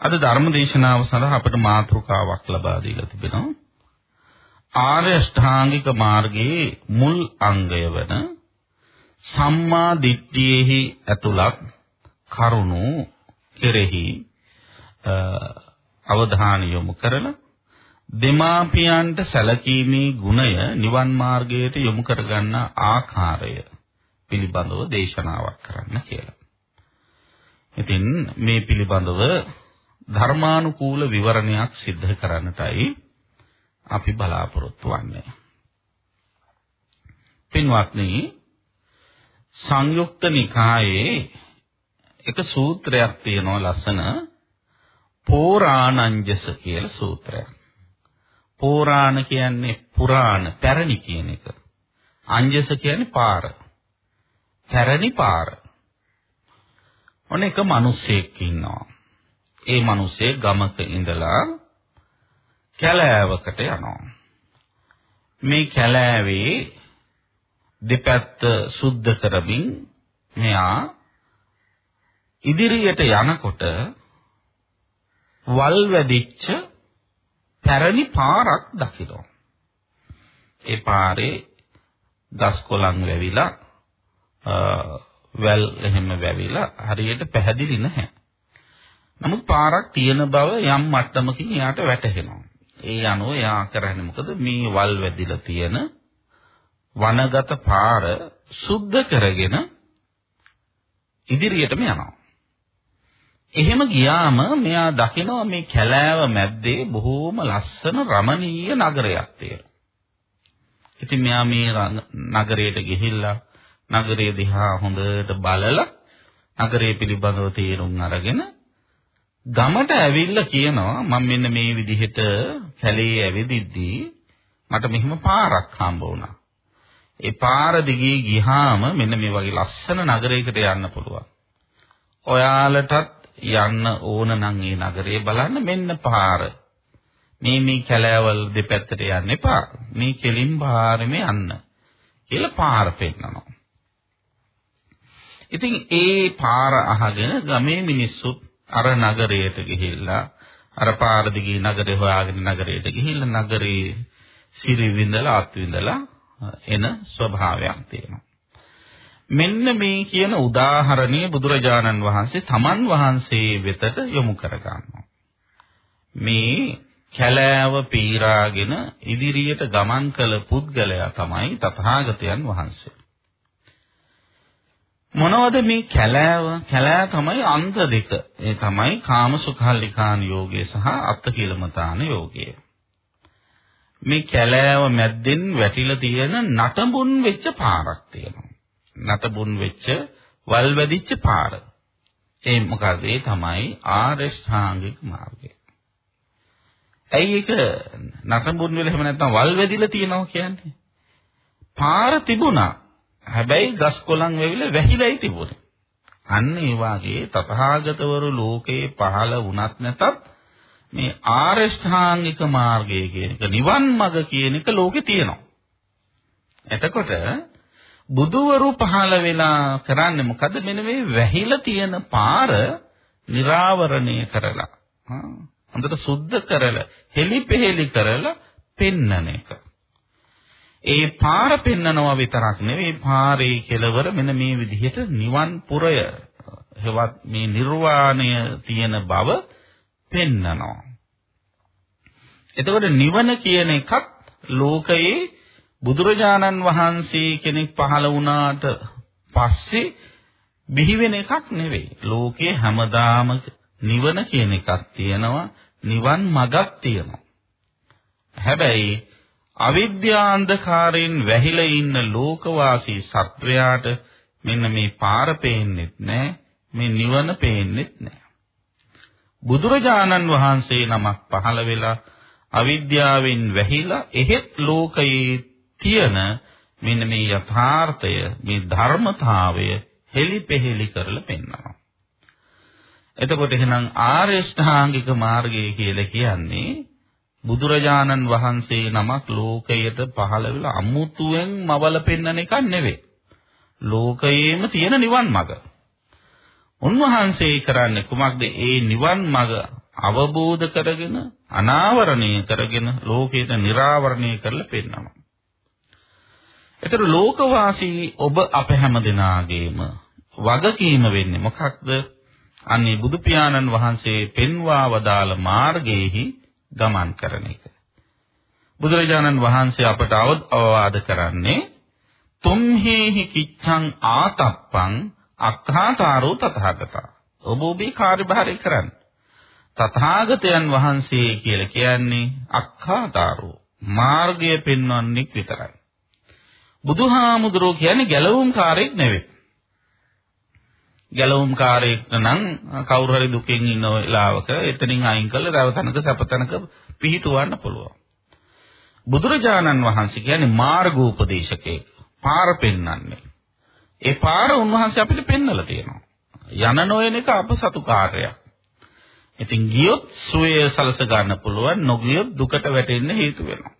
අද ධර්ම දේශනාව සඳහා අපට මාතෘකාවක් ලබා දීලා තිබෙනවා. ආර්ය ශ්‍රාංගික මාර්ගයේ මුල් අංගය වන සම්මා දිට්ඨියෙහි ඇතුළත් කරුණු කෙරෙහි අවධානය යොමු කරලා දෙමාපියන්ට සැලකීමේ ගුණය නිවන් මාර්ගයට යොමු කරගන්න ආකාරය පිළිබඳව දේශනාවක් කරන්න කියලා. ඉතින් මේ පිළිබඳව ධර්මානුකූල විවරණයක් සිද්ධ කරන්නටයි අපි බලාපොරොත්තු වෙන්නේ. පින්වත්නි සංයුක්ත නිකායේ එක සූත්‍රයක් තියෙනවා ලස්සන පෝරාණංජස කියලා සූත්‍රයක්. පෝරාණ කියන්නේ පුරාණ, පැරණි කියන එක. අංජස කියන්නේ පාර. පැරණි පාර. ඔන්න එක මිනිසෙක් ඉන්නවා. ඒ මිනිසේ ගමක ඉඳලා කැලෑවකට යනවා. මේ කැලෑවේ දෙපැත්ත සුද්ධ කරමින් මෙයා ඉදිරියට යනකොට වල් වැදිච්ච පැරණි පාරක් දකිනවා. ඒ පාරේ ගස් කොළන් වැවිලා වැල් එහෙම වැවිලා හරියට පැහැදිලි නැහැ. නමුත් පාරක් තියෙන බව යම් මට්ටමකින් එයාට වැටහෙනවා. ඒ අනුව එයා කරන්නේ මොකද මේ වල් වැදිලා තියෙන වනගත පාර සුද්ධ කරගෙන ඉදිරියටම යනවා. එහෙම ගියාම මෙයා දකිනවා මේ කැලෑව මැද්දේ බොහෝම ලස්සන රමණීය නගරයක් තියෙනවා. ඉතින් මෙයා මේ නගරයට ගිහිල්ලා නගරය දිහා හොඳට බලලා නගරය පිළිබඳව තේරුම් අරගෙන ගමට ඇවිල්ලා කියනවා මම මෙන්න මේ විදිහට කැලේ ඇවිදිද්දී මට මෙහෙම පාරක් හම්බ වුණා. ඒ පාර දිගේ ගියාම මෙන්න මේ වගේ ලස්සන නගරයකට යන්න පුළුවන්. ඔයාලටත් යන්න ඕන නම් ඒ නගරේ බලන්න මෙන්න පාර. මේ මේ කැලෑවල් දෙපැත්තට යන්න එපා. මේ කෙලින් පාරෙම යන්න. කියලා පාර පෙන්නනවා. ඉතින් ඒ පාර අහගෙන ගමේ මිනිස්සුත් අර නගරයට ගිහිල්ලා අර පාර දිගේ නගරේ හොයාගෙන නගරයට ගිහිල්ලා නගරේ සිරි විඳලා අත් විඳලා එන ස්වභාවයක් තියෙනවා. මෙන්න මේ කියන උදාහරණය බුදුරජාණන් වහන්සේ තමන් වහන්සේ වෙතට යොමු කර ගන්නවා. මේ කැලෑව පීරාගෙන ඉදිරියට ගමන් කළ පුද්ගලයා තමයි තථාගතයන් වහන්සේ. මොනවද මේ කැලෑව? කැලෑ තමයි අන්ත දෙක. ඒ තමයි කාමසුඛල්ලිකාන යෝගය සහ අත්තිකිලමතාන යෝගය. මේ කැලෑව මැද්දෙන් වැටිලා තියෙන නටඹුන් වෙච්ච පාරක් තියෙනවා. නටබුන් වෙච්ච වල් වැදිච්ච පාර. ඒ මොකද ඒ තමයි ආරෂ්ඨාංගික මාර්ගය. ඇයි ඒක නටබුන් වෙල එහෙම නැත්නම් වල් වැදිලා තියෙනවා කියන්නේ? පාර තිබුණා. හැබැයි ගස් කොළන් වෙවිලා වැහිලායි තිබුණේ. අන්න ඒ වාගේ තථාගතවරු ලෝකේ පහළ වුණත් නැතත් මේ ආරෂ්ඨාංගික මාර්ගය කියන එක නිවන් මඟ කියන එක ලෝකේ තියෙනවා. එතකොට බුදුවරු පහළ වෙලා කරන්නේ මොකද මෙන්න මේ වැහිලා තියෙන පාර निराවරණය කරලා හොඳට සුද්ධ කරලා හෙලිපෙහෙලි කරලා පෙන්නන එක. ඒ පාර පෙන්නනවා විතරක් නෙවෙයි පාරේ කෙලවර මෙන්න මේ විදිහට නිවන් පුරය හෙවත් මේ නිර්වාණය තියෙන බව පෙන්නනවා. එතකොට නිවන කියන එකත් ලෝකයේ බුදුරජාණන් වහන්සේ කෙනෙක් පහළ වුණාට පස්සේ බිහි වෙන එකක් නෙවෙයි. ලෝකේ හැමදාම නිවන කියන එකක් තියෙනවා, නිවන් මගක් තියෙනවා. හැබැයි අවිද්‍යාන්ධකාරයෙන් වැහිලා ඉන්න ලෝකවාසී සත්වයාට මෙන්න මේ පාර පේන්නෙත් නැහැ, මේ නිවන පේන්නෙත් නැහැ. බුදුරජාණන් වහන්සේ නමක් පහළ වෙලා අවිද්‍යාවෙන් වැහිලා එහෙත් ලෝකයේ තියෙන මෙන්න මේ යථාර්ථය මේ ධර්මතාවය හෙලිපෙහෙලි කරලා පෙන්වනවා. එතකොට එහෙනම් ආර්ය ශ්‍රාංගික මාර්ගය කියලා කියන්නේ බුදුරජාණන් වහන්සේ නමක් ලෝකයට පහළ වෙලා අමුතුවෙන් මවල පෙන්වන එකක් නෙවෙයි. ලෝකයේම තියෙන නිවන් මඟ. උන්වහන්සේ කරන්නේ කුමක්ද? ඒ නිවන් මඟ අවබෝධ කරගෙන අනාවරණය කරගෙන ලෝකයට निराවරණය කරලා පෙන්නනවා. ඒතර ලෝකවාසී ඔබ අප හැම දෙනාගේම වගකීම වෙන්නේ මොකක්ද? අන්නේ බුදු පියාණන් වහන්සේ පෙන්වා වදාළ මාර්ගයේහි ගමන් කරන එක. බුදුරජාණන් වහන්සේ අපට අවවාද කරන්නේ තුම්හෙහි කිච්ඡං ආතප්පං අක්ඛාතාරෝ තථාගතා. ඔබ ඔබේ කාර්යභාරය කරන්න. තථාගතයන් වහන්සේ කියලා කියන්නේ අක්ඛාතාරෝ මාර්ගය පෙන්වන්නෙක් විතරයි. බුදුහාමුදුරෝ කියන්නේ ගැලවුම්කාරයෙක් නෙවෙයි. ගැලවුම්කාරයෙක් නම් කවුරු හරි දුකෙන් ඉන්න වෙලාවක එතනින් අයින් කරලා තව තැනක සැපතැනක පිහිටවන්න පුළුවන්. බුදුරජාණන් වහන්සේ කියන්නේ මාර්ගෝපදේශකයෙක්. පාර පෙන්වන්නේ. ඒ පාර උන්වහන්සේ අපිට පෙන්වලා තියෙනවා. යන නොයන එක අප සතු කාර්යයක්. ඉතින් ගියොත් සුවය සලස ගන්න පුළුවන් නොගියොත් දුකට වැටෙන්න හේතු වෙනවා.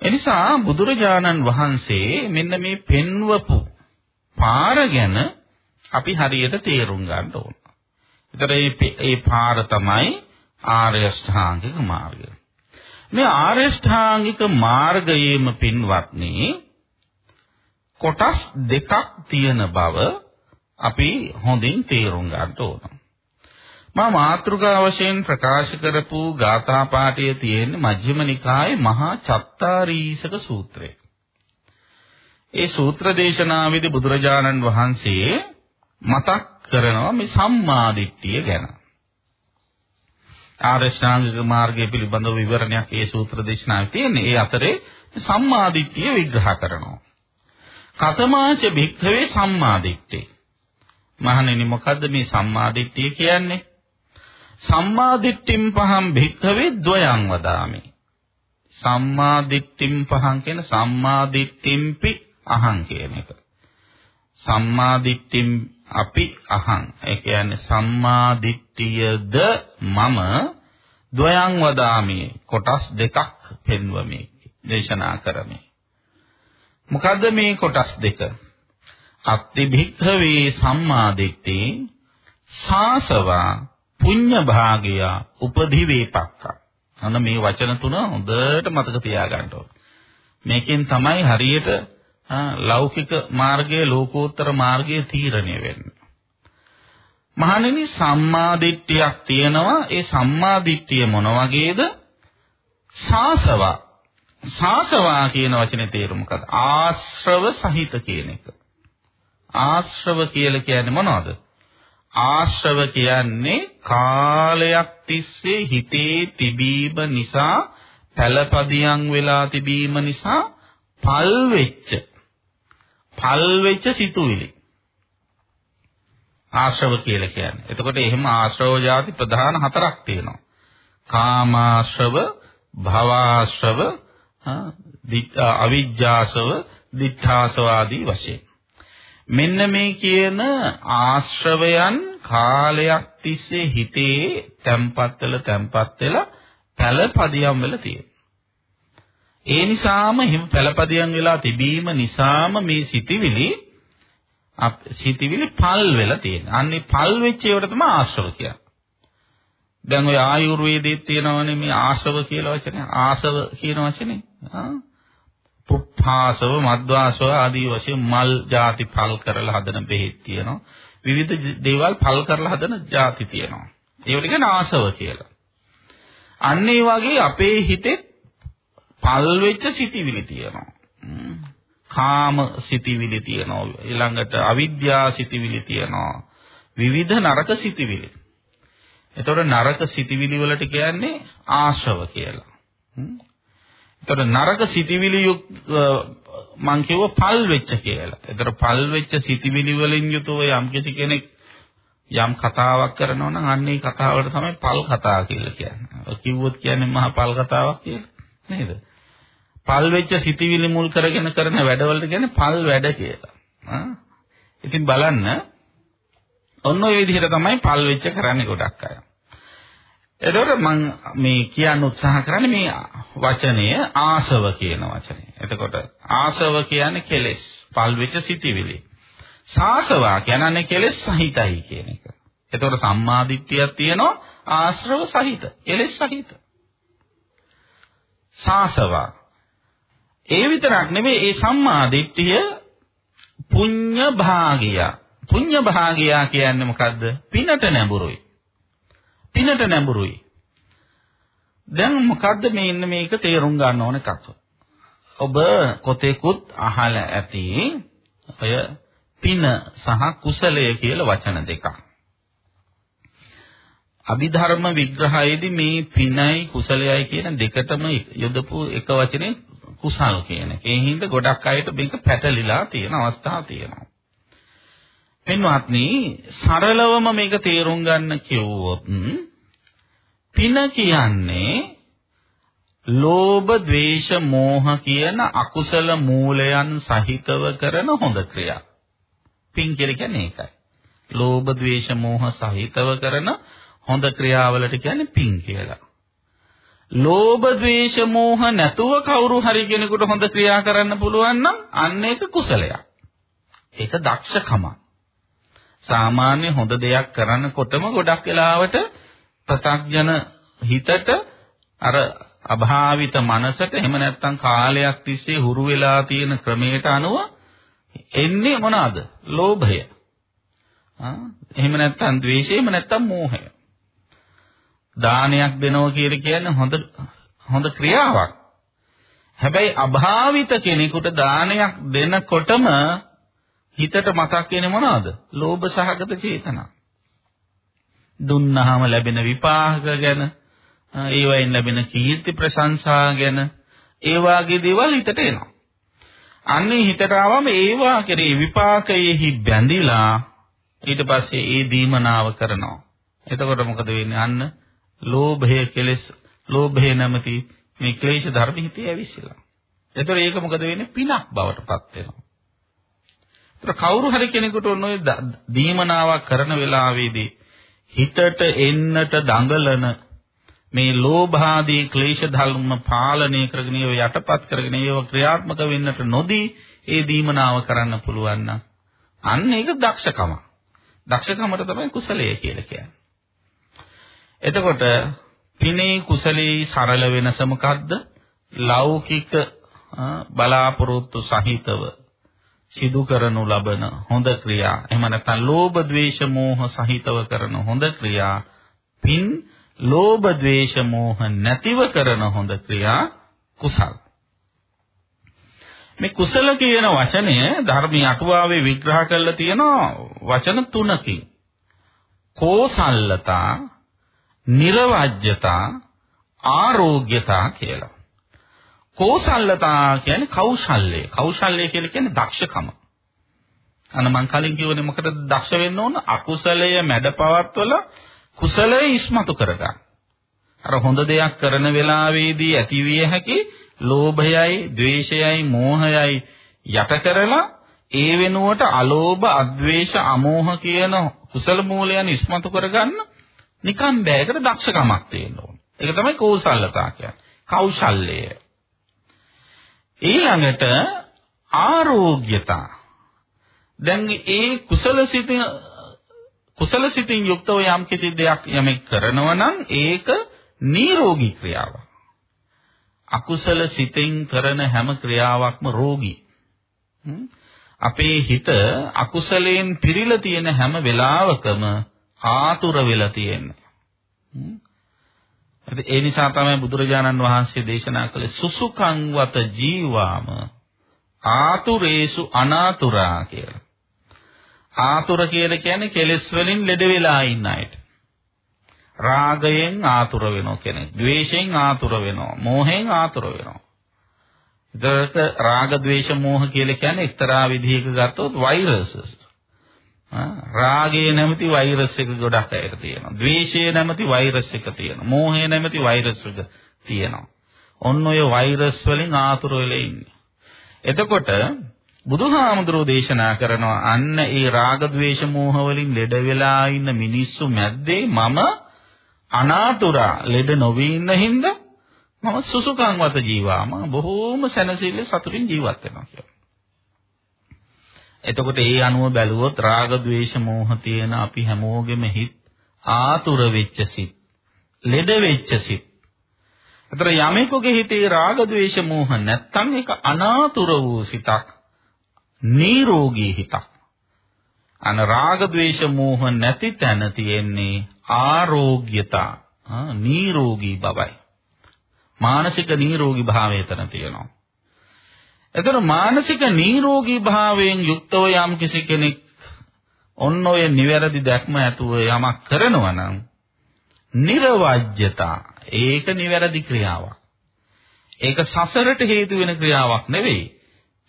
එනිසා බුදුරජාණන් වහන්සේ මෙන්න මේ පෙන්වපු පාර ගැන අපි හරියට තේරුම් ගන්න ඕන. ඒතර මේ පාර තමයි ආර්ය ශ්‍රාංගික මාර්ගය. මේ ආර්ය ශ්‍රාංගික මාර්ගයේම පින්වත්නි කොටස් දෙකක් තියෙන බව අපි හොඳින් තේරුම් ගන්න ඕන. මා මාත්‍රිකා වශයෙන් ප්‍රකාශ කරපු ගාථා පාඨයේ තියෙන මජ්ක්‍ධිම නිකායේ මහා චත්තාරීසක සූත්‍රය. ඒ සූත්‍ර දේශනාවේදී බුදුරජාණන් වහන්සේ මතක් කරනවා මේ සම්මාදිට්ඨිය ගැන. ආරෂ්ඨාංගික මාර්ගය පිළිබඳව විවරණයක් ඒ සූත්‍ර දේශනාවේ තියෙන්නේ. ඒ අතරේ සම්මාදිට්ඨිය විග්‍රහ කරනවා. කතමාච භික්ඛවේ සම්මාදිට්ඨි. මහණෙනි මොකද්ද මේ සම්මාදිට්ඨිය කියන්නේ? සම්මාදිට්ඨිම් පහම් භික්ඛවේ ද්වයං වදාමි. සම්මාදිට්ඨිම් පහන් කියන සම්මාදිට්ඨිම්පි අහං කියන එක. සම්මාදිට්ඨිම් අපි අහං. ඒ කියන්නේ සම්මාදිට්ඨියද මම ද්වයං වදාමි. කොටස් දෙකක් පෙන්වමි. දේශනා කරමි. මොකද්ද මේ කොටස් දෙක? අත්ති භික්ඛවේ සම්මාදිට්ඨි සාසවා පුඤ්ඤ භාගය උපදි වේපක්ක. අන්න මේ වචන තුන හොඳට මතක තියාගන්න ඕන. මේකෙන් තමයි හරියට ලෞකික මාර්ගයේ ලෝකෝත්තර මාර්ගයේ තීරණය වෙන්නේ. මහණෙනි සම්මාදිට්ඨියක් තියෙනවා ඒ සම්මාදිට්ඨිය මොන වගේද? සාසවා සාසවා කියන වචනේ තේරුම මොකක්ද? ආශ්‍රව සහිත කියන එක. ආශ්‍රව කියලා කියන්නේ මොනවද? ආශ්‍රව කියන්නේ කාලයක් තිස්සේ හිතේ තිබීම නිසා පළපදියම් වෙලා තිබීම නිසා පල් වෙච්ච පල් වෙච්ච සිතුවිලි ආශ්‍රව කියලා කියන්නේ. එතකොට එහෙම ආශ්‍රව જાති ප්‍රධාන හතරක් තියෙනවා. කාමාශ්‍රව, භවආශ්‍රව, අවිජ්ජාසව, දිඨාසව ආදී වශයෙන්. මෙන්න මේ කියන ආශ්‍රවයන් කාලයක් තිස්සේ හිතේ තැම්පත් වෙලා තැම්පත් වෙලා පළපදියම් වෙලා තියෙනවා. ඒ නිසාම හිම පළපදියම් වෙලා තිබීම නිසාම මේ සිටිවිලි සිටිවිලි පල් වෙලා තියෙනවා. අන්නේ පල් වෙච්ච ඒවට තමයි ආශ්‍රව කියන්නේ. දැන් ඔය ආයුර්වේදයේ තියෙනවනේ මේ ආශව කියලා වචනේ. ආශව කියන වචනේ. ආ? පුප්පාසව මද්වාසව ආදී වශයෙන් මල් ಜಾති පල් කරලා හදන බෙහෙත් තියෙනවා. විවිධ දේවල් පල් කරලා හදන ಜಾති තියෙනවා. ඒවට කියන ආශව කියලා. අන්න ඒ වගේ අපේ හිතේ පල් වෙච්ච සිටිවිලි තියෙනවා කාම සිටිවිලි තියෙනවා ඊළඟට අවිද්‍යා සිටිවිලි තියෙනවා විවිධ නරක සිටිවිලි එතකොට නරක සිටිවිලි වලට කියන්නේ ආශ්‍රව කියලා. එතකොට නරක සිටිවිලි මං කියව පල් වෙච්ච කියලා. එතකොට පල් වෙච්ච සිටිවිලි වලින් යුතුව යම් කෙනෙක් යම් කතාවක් කරනවා නම් අන්න ඒ කතාවට තමයි පල් කතා කියලා කියන්නේ. කිව්වොත් කියන්නේ මහා පල් කතාවක් කියලා. නේද? පල් වෙච්ච සිටිවිලි මුල් කරගෙන කරන වැඩවලට කියන්නේ පල් වැඩ කියලා. ඉතින් බලන්න ඔන්න ඔය විදිහට තමයි පල් වෙච්ච කරන්නේ ගොඩක් අය. එතකොට මම මේ කියන්න උත්සාහ කරන්නේ මේ වචනය ආසව කියන වචනේ. එතකොට ආසව කියන්නේ කෙලෙස්, පල් වෙච්ච සිටිවිලි. සාසවා කියන්නේ කෙලෙස් සහිතයි කියන එක. එතකොට සම්මාදිට්ඨියක් තියෙනවා ආශ්‍රව සහිත, එලෙස් සහිත. සාසවා. ඒ විතරක් නෙමෙයි ඒ සම්මාදිට්ඨිය පුඤ්ඤ භාගිය. පුඤ්ඤ භාගිය කියන්නේ මොකද්ද? පිනට නැඹුරුයි. පිනට නැඹුරුයි. දැන් මොකද්ද මේ ඉන්න මේක තේරුම් ගන්න ඕන එකක්. ඔබ කොතෙකුත් අහලා ඇති ඔය පින සහ කුසලය කියලා වචන දෙකක්. අභිධර්ම විග්‍රහයේදී මේ පිනයි කුසලයයි කියන දෙකටම යොදපු එක වචනේ කුසල් කියන එක. ඒ හින්දා ගොඩක් අයට මේක පැටලිලා තියෙන අවස්ථා තියෙනවා. පින්වත්නි සරලවම මේක තේරුම් ගන්න කිව්වොත් පින කියන්නේ ලෝභ, ද්වේෂ, මෝහ කියන අකුසල මූලයන් සහිතව කරන හොඳ ක්‍රියා. පින් කියන්නේ ඒකයි. ලෝභ, ද්වේෂ, මෝහ සහිතව කරන හොඳ ක්‍රියාවලට කියන්නේ පින් කියලා. ලෝභ, ද්වේෂ, මෝහ නැතුව කවුරු හරි කෙනෙකුට හොඳ ක්‍රියා කරන්න පුළුවන් නම් අන්න ඒක කුසලයක්. ඒක දක්ෂකම. සාමාන්‍ය හොඳ දෙයක් කරනකොටම ගොඩක් වෙලාවට ප්‍රත්‍යඥ හිතට අර අභාවිත මනසට එහෙම නැත්නම් කාලයක් තිස්සේ හුරු වෙලා තියෙන ක්‍රමයට අනුව එන්නේ මොනවාද? ලෝභය. ආ එහෙම නැත්නම් ද්වේෂය, එහෙම නැත්නම් මෝහය. දානයක් දෙනවා කියලා කියන්නේ හොඳ හොඳ ක්‍රියාවක්. හැබැයි අභාවිත කෙනෙකුට දානයක් දෙනකොටම හිතට මතක් වෙන්නේ මොනවද? ලෝභ සහගත චේතනා. දුන්නාම ලැබෙන විපාක ගැන, ඒවයින් ලැබෙන කීර්ති ප්‍රශංසා ගැන, ඒ වාගේ දේවල් හිතට එනවා. අන්නේ හිතට ආවම ඒවා කෙරේ විපාකයේහි බැඳිලා ඊට පස්සේ ඒ දීමනාව කරනවා. එතකොට මොකද වෙන්නේ? අන්න ලෝභය කෙලෙස් ලෝභය නැමැති මේ ක්ලේශ ධර්ම හිතේ ඇවිස්සලා. ඒතර ඒක මොකද වෙන්නේ? පිනක් බවට පත් වෙනවා. ඒතර කවුරු හරි කෙනෙකුට ඔන්න ඔය දීමනාවක් කරන වෙලාවේදී හිතට එන්නට දඟලන මේ ලෝභාදී ක්ලේශ ධර්ම පාලනය කරගෙන ඒව යටපත් කරගෙන ඒව ක්‍රියාත්මක වෙන්නට නොදී ඒ දීමනාව කරන්න පුළුවන් නම් අන්න ඒක දක්ෂකම. දක්ෂකමට තමයි කුසලයේ කියලා කියන්නේ. එතකොට පිනේ කුසලයේ සරල වෙනස මොකද්ද? ලෞකික බලාපොරොත්තු සහිතව සිදු කරනු ලබන හොඳ ක්‍රියා. එහෙම නැත්නම් ලෝභ ද්වේෂ මෝහ සහිතව කරන හොඳ ක්‍රියා. පින් ලෝභ ද්වේෂ මෝහ නැතිව කරන හොඳ ක්‍රියා කුසල්. මේ කුසල කියන වචනය ධර්මී අටුවාවේ විග්‍රහ කරලා තියෙනවා වචන තුනකින්. කෝසල්ලතා නිර්වජ්‍යතා ආරෝග්‍යතා කියලා. කෝසල්ලතා කියන්නේ කෞශල්‍ය. කෞශල්‍ය කියලා කියන්නේ දක්ෂකම. අන්න මං කලින් කිව්වනේ මොකටද දක්ෂ වෙන්න ඕන? අකුසලය මැඩපවත්වල කුසලය ඉස්මතු කරගන්න. අර හොඳ දෙයක් කරන වෙලාවේදී ඇතිවිය හැකි ලෝභයයි, ద్వේෂයයි, මෝහයයි යට කරලා ඒ වෙනුවට අලෝභ, අද්වේෂ, අමෝහ කියන කුසල මූලයන් ඉස්මතු කරගන්න නිකම් බෑ. ඒකට දක්ෂකමක් තියෙන්න ඕන. ඒක තමයි කෞසල්‍යතා කියන්නේ. කෞශල්‍යය. ඊළඟට ආරෝග්‍යතා. දැන් ඒ කුසල සිතින් කුසල සිතින් යුක්තව යම් කිසි දෙයක් යමෙක් කරනවා නම් ඒක නිරෝගී ක්‍රියාවක්. අකුසල සිතෙන් කරන හැම ක්‍රියාවක්ම රෝගී. අපේ හිත අකුසලයෙන් පිරීලා තියෙන හැම වෙලාවකම ආතුර වෙලා තියෙන්නේ. ඒ නිසා තමයි බුදුරජාණන් වහන්සේ දේශනා කළේ සුසුකං වත ජීවාම ආතුරේසු අනාතුරා කියලා. ආතුර කියලා කියන්නේ කෙලෙස් වලින් ලෙඩ වෙලා ඉන්න අයට. රාගයෙන් ආතුර වෙනව කෙනෙක්, ද්වේෂයෙන් ආතුර වෙනවා, මෝහයෙන් ආතුර වෙනවා. ඒකට රාග, ද්වේෂ, මෝහ කියලා කියන්නේ එක්තරා විදිහක ගත්තොත් වෛරසස්. රාගය නැමැති වෛරස් එක ගොඩක් අයට තියෙනවා. ද්වේෂය නැමැති වෛරස් එක තියෙනවා. මෝහය නැමැති වෛරස් එක තියෙනවා. ඔන්න ඔය වෛරස් වලින් ආතුර වෙලා ඉන්නේ. එතකොට බුදුහාමුදුරෝ දේශනා කරනවා අන්න ඒ රාග ద్వේෂ මෝහ වලින් ලෙඩ වෙලා ඉන්න මිනිස්සු මැද්දේ මම අනාතුරා ලෙඩ නොවී ඉන්න හින්දා මම සුසුකම් වත ජීවාම බොහෝම සැනසෙල්ල සතුටින් ජීවත් වෙනවා කියලා. එතකොට ඒ අනුව බැලුවොත් රාග ద్వේෂ මෝහ තියෙන අපි හැමෝගෙම හිත් ආතුර වෙච්ච සිත් ලෙඩ වෙච්ච සිත්. අතර යමෙකුගේ හිතේ රාග ద్వේෂ මෝහ නැත්තම් ඒක අනාතුර වූ සිතක්. නිරෝගී හිතක්. අන රාග ద్వේෂ මෝහ නැති තැන තියෙන්නේ ආරෝග්‍යතා. නිරෝගී බවයි. මානසික නිරෝගී භාවය තන තියෙනවා. එතන මානසික නිරෝගී භාවයෙන් යුක්තව යම් කිසි කෙනෙක් ඔන්න ඔය නිවැරදි දැක්ම ඇතුව යමක් කරනවා නම් නිර්වජ්‍යතා ඒක නිවැරදි ක්‍රියාවක්. ඒක සසරට හේතු වෙන ක්‍රියාවක් නෙවෙයි.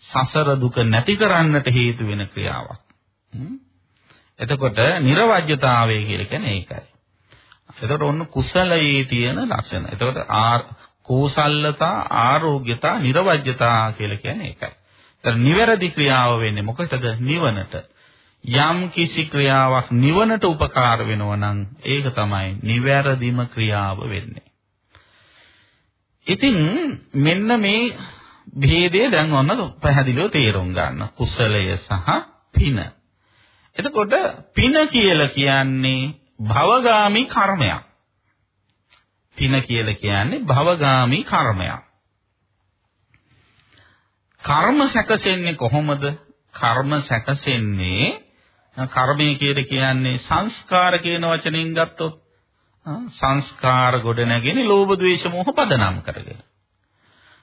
සසර දුක නැති කරන්නට හේතු වෙන ක්‍රියාවක්. එතකොට නිර්වජ්‍යතාවය කියලා කියන්නේ ඒකයි. එතකොට ඔන්න කුසලයේ තියෙන ලක්ෂණ. එතකොට කෝසල්ලතා ආරෝග්‍යතා නිර්වජ්‍යතා කියලා කියන්නේ ඒකයි. ඒතර නිවැරදි ක්‍රියාව වෙන්නේ මොකටද? නිවනට. යම් කිසි ක්‍රියාවක් නිවනට උපකාර වෙනවා නම් ඒක තමයි නිවැරදිම ක්‍රියාව වෙන්නේ. ඉතින් මෙන්න මේ භේදය දැන් ඔන්න පැහැදිලිව තේරුම් ගන්න. කුසලය සහ පින. එතකොට පින කියලා කියන්නේ භවගාමි කර්මයක්. පින කියලා කියන්නේ භවගාමි කර්මයක්. කර්ම සැකසෙන්නේ කොහොමද? කර්ම සැකසෙන්නේ කර්මය කියලා කියන්නේ සංස්කාර කියන වචනෙන් ගත්තොත් සංස්කාර ගොඩ නැගෙන ලෝභ ද්වේෂ මෝහ පදනම් කරගෙන.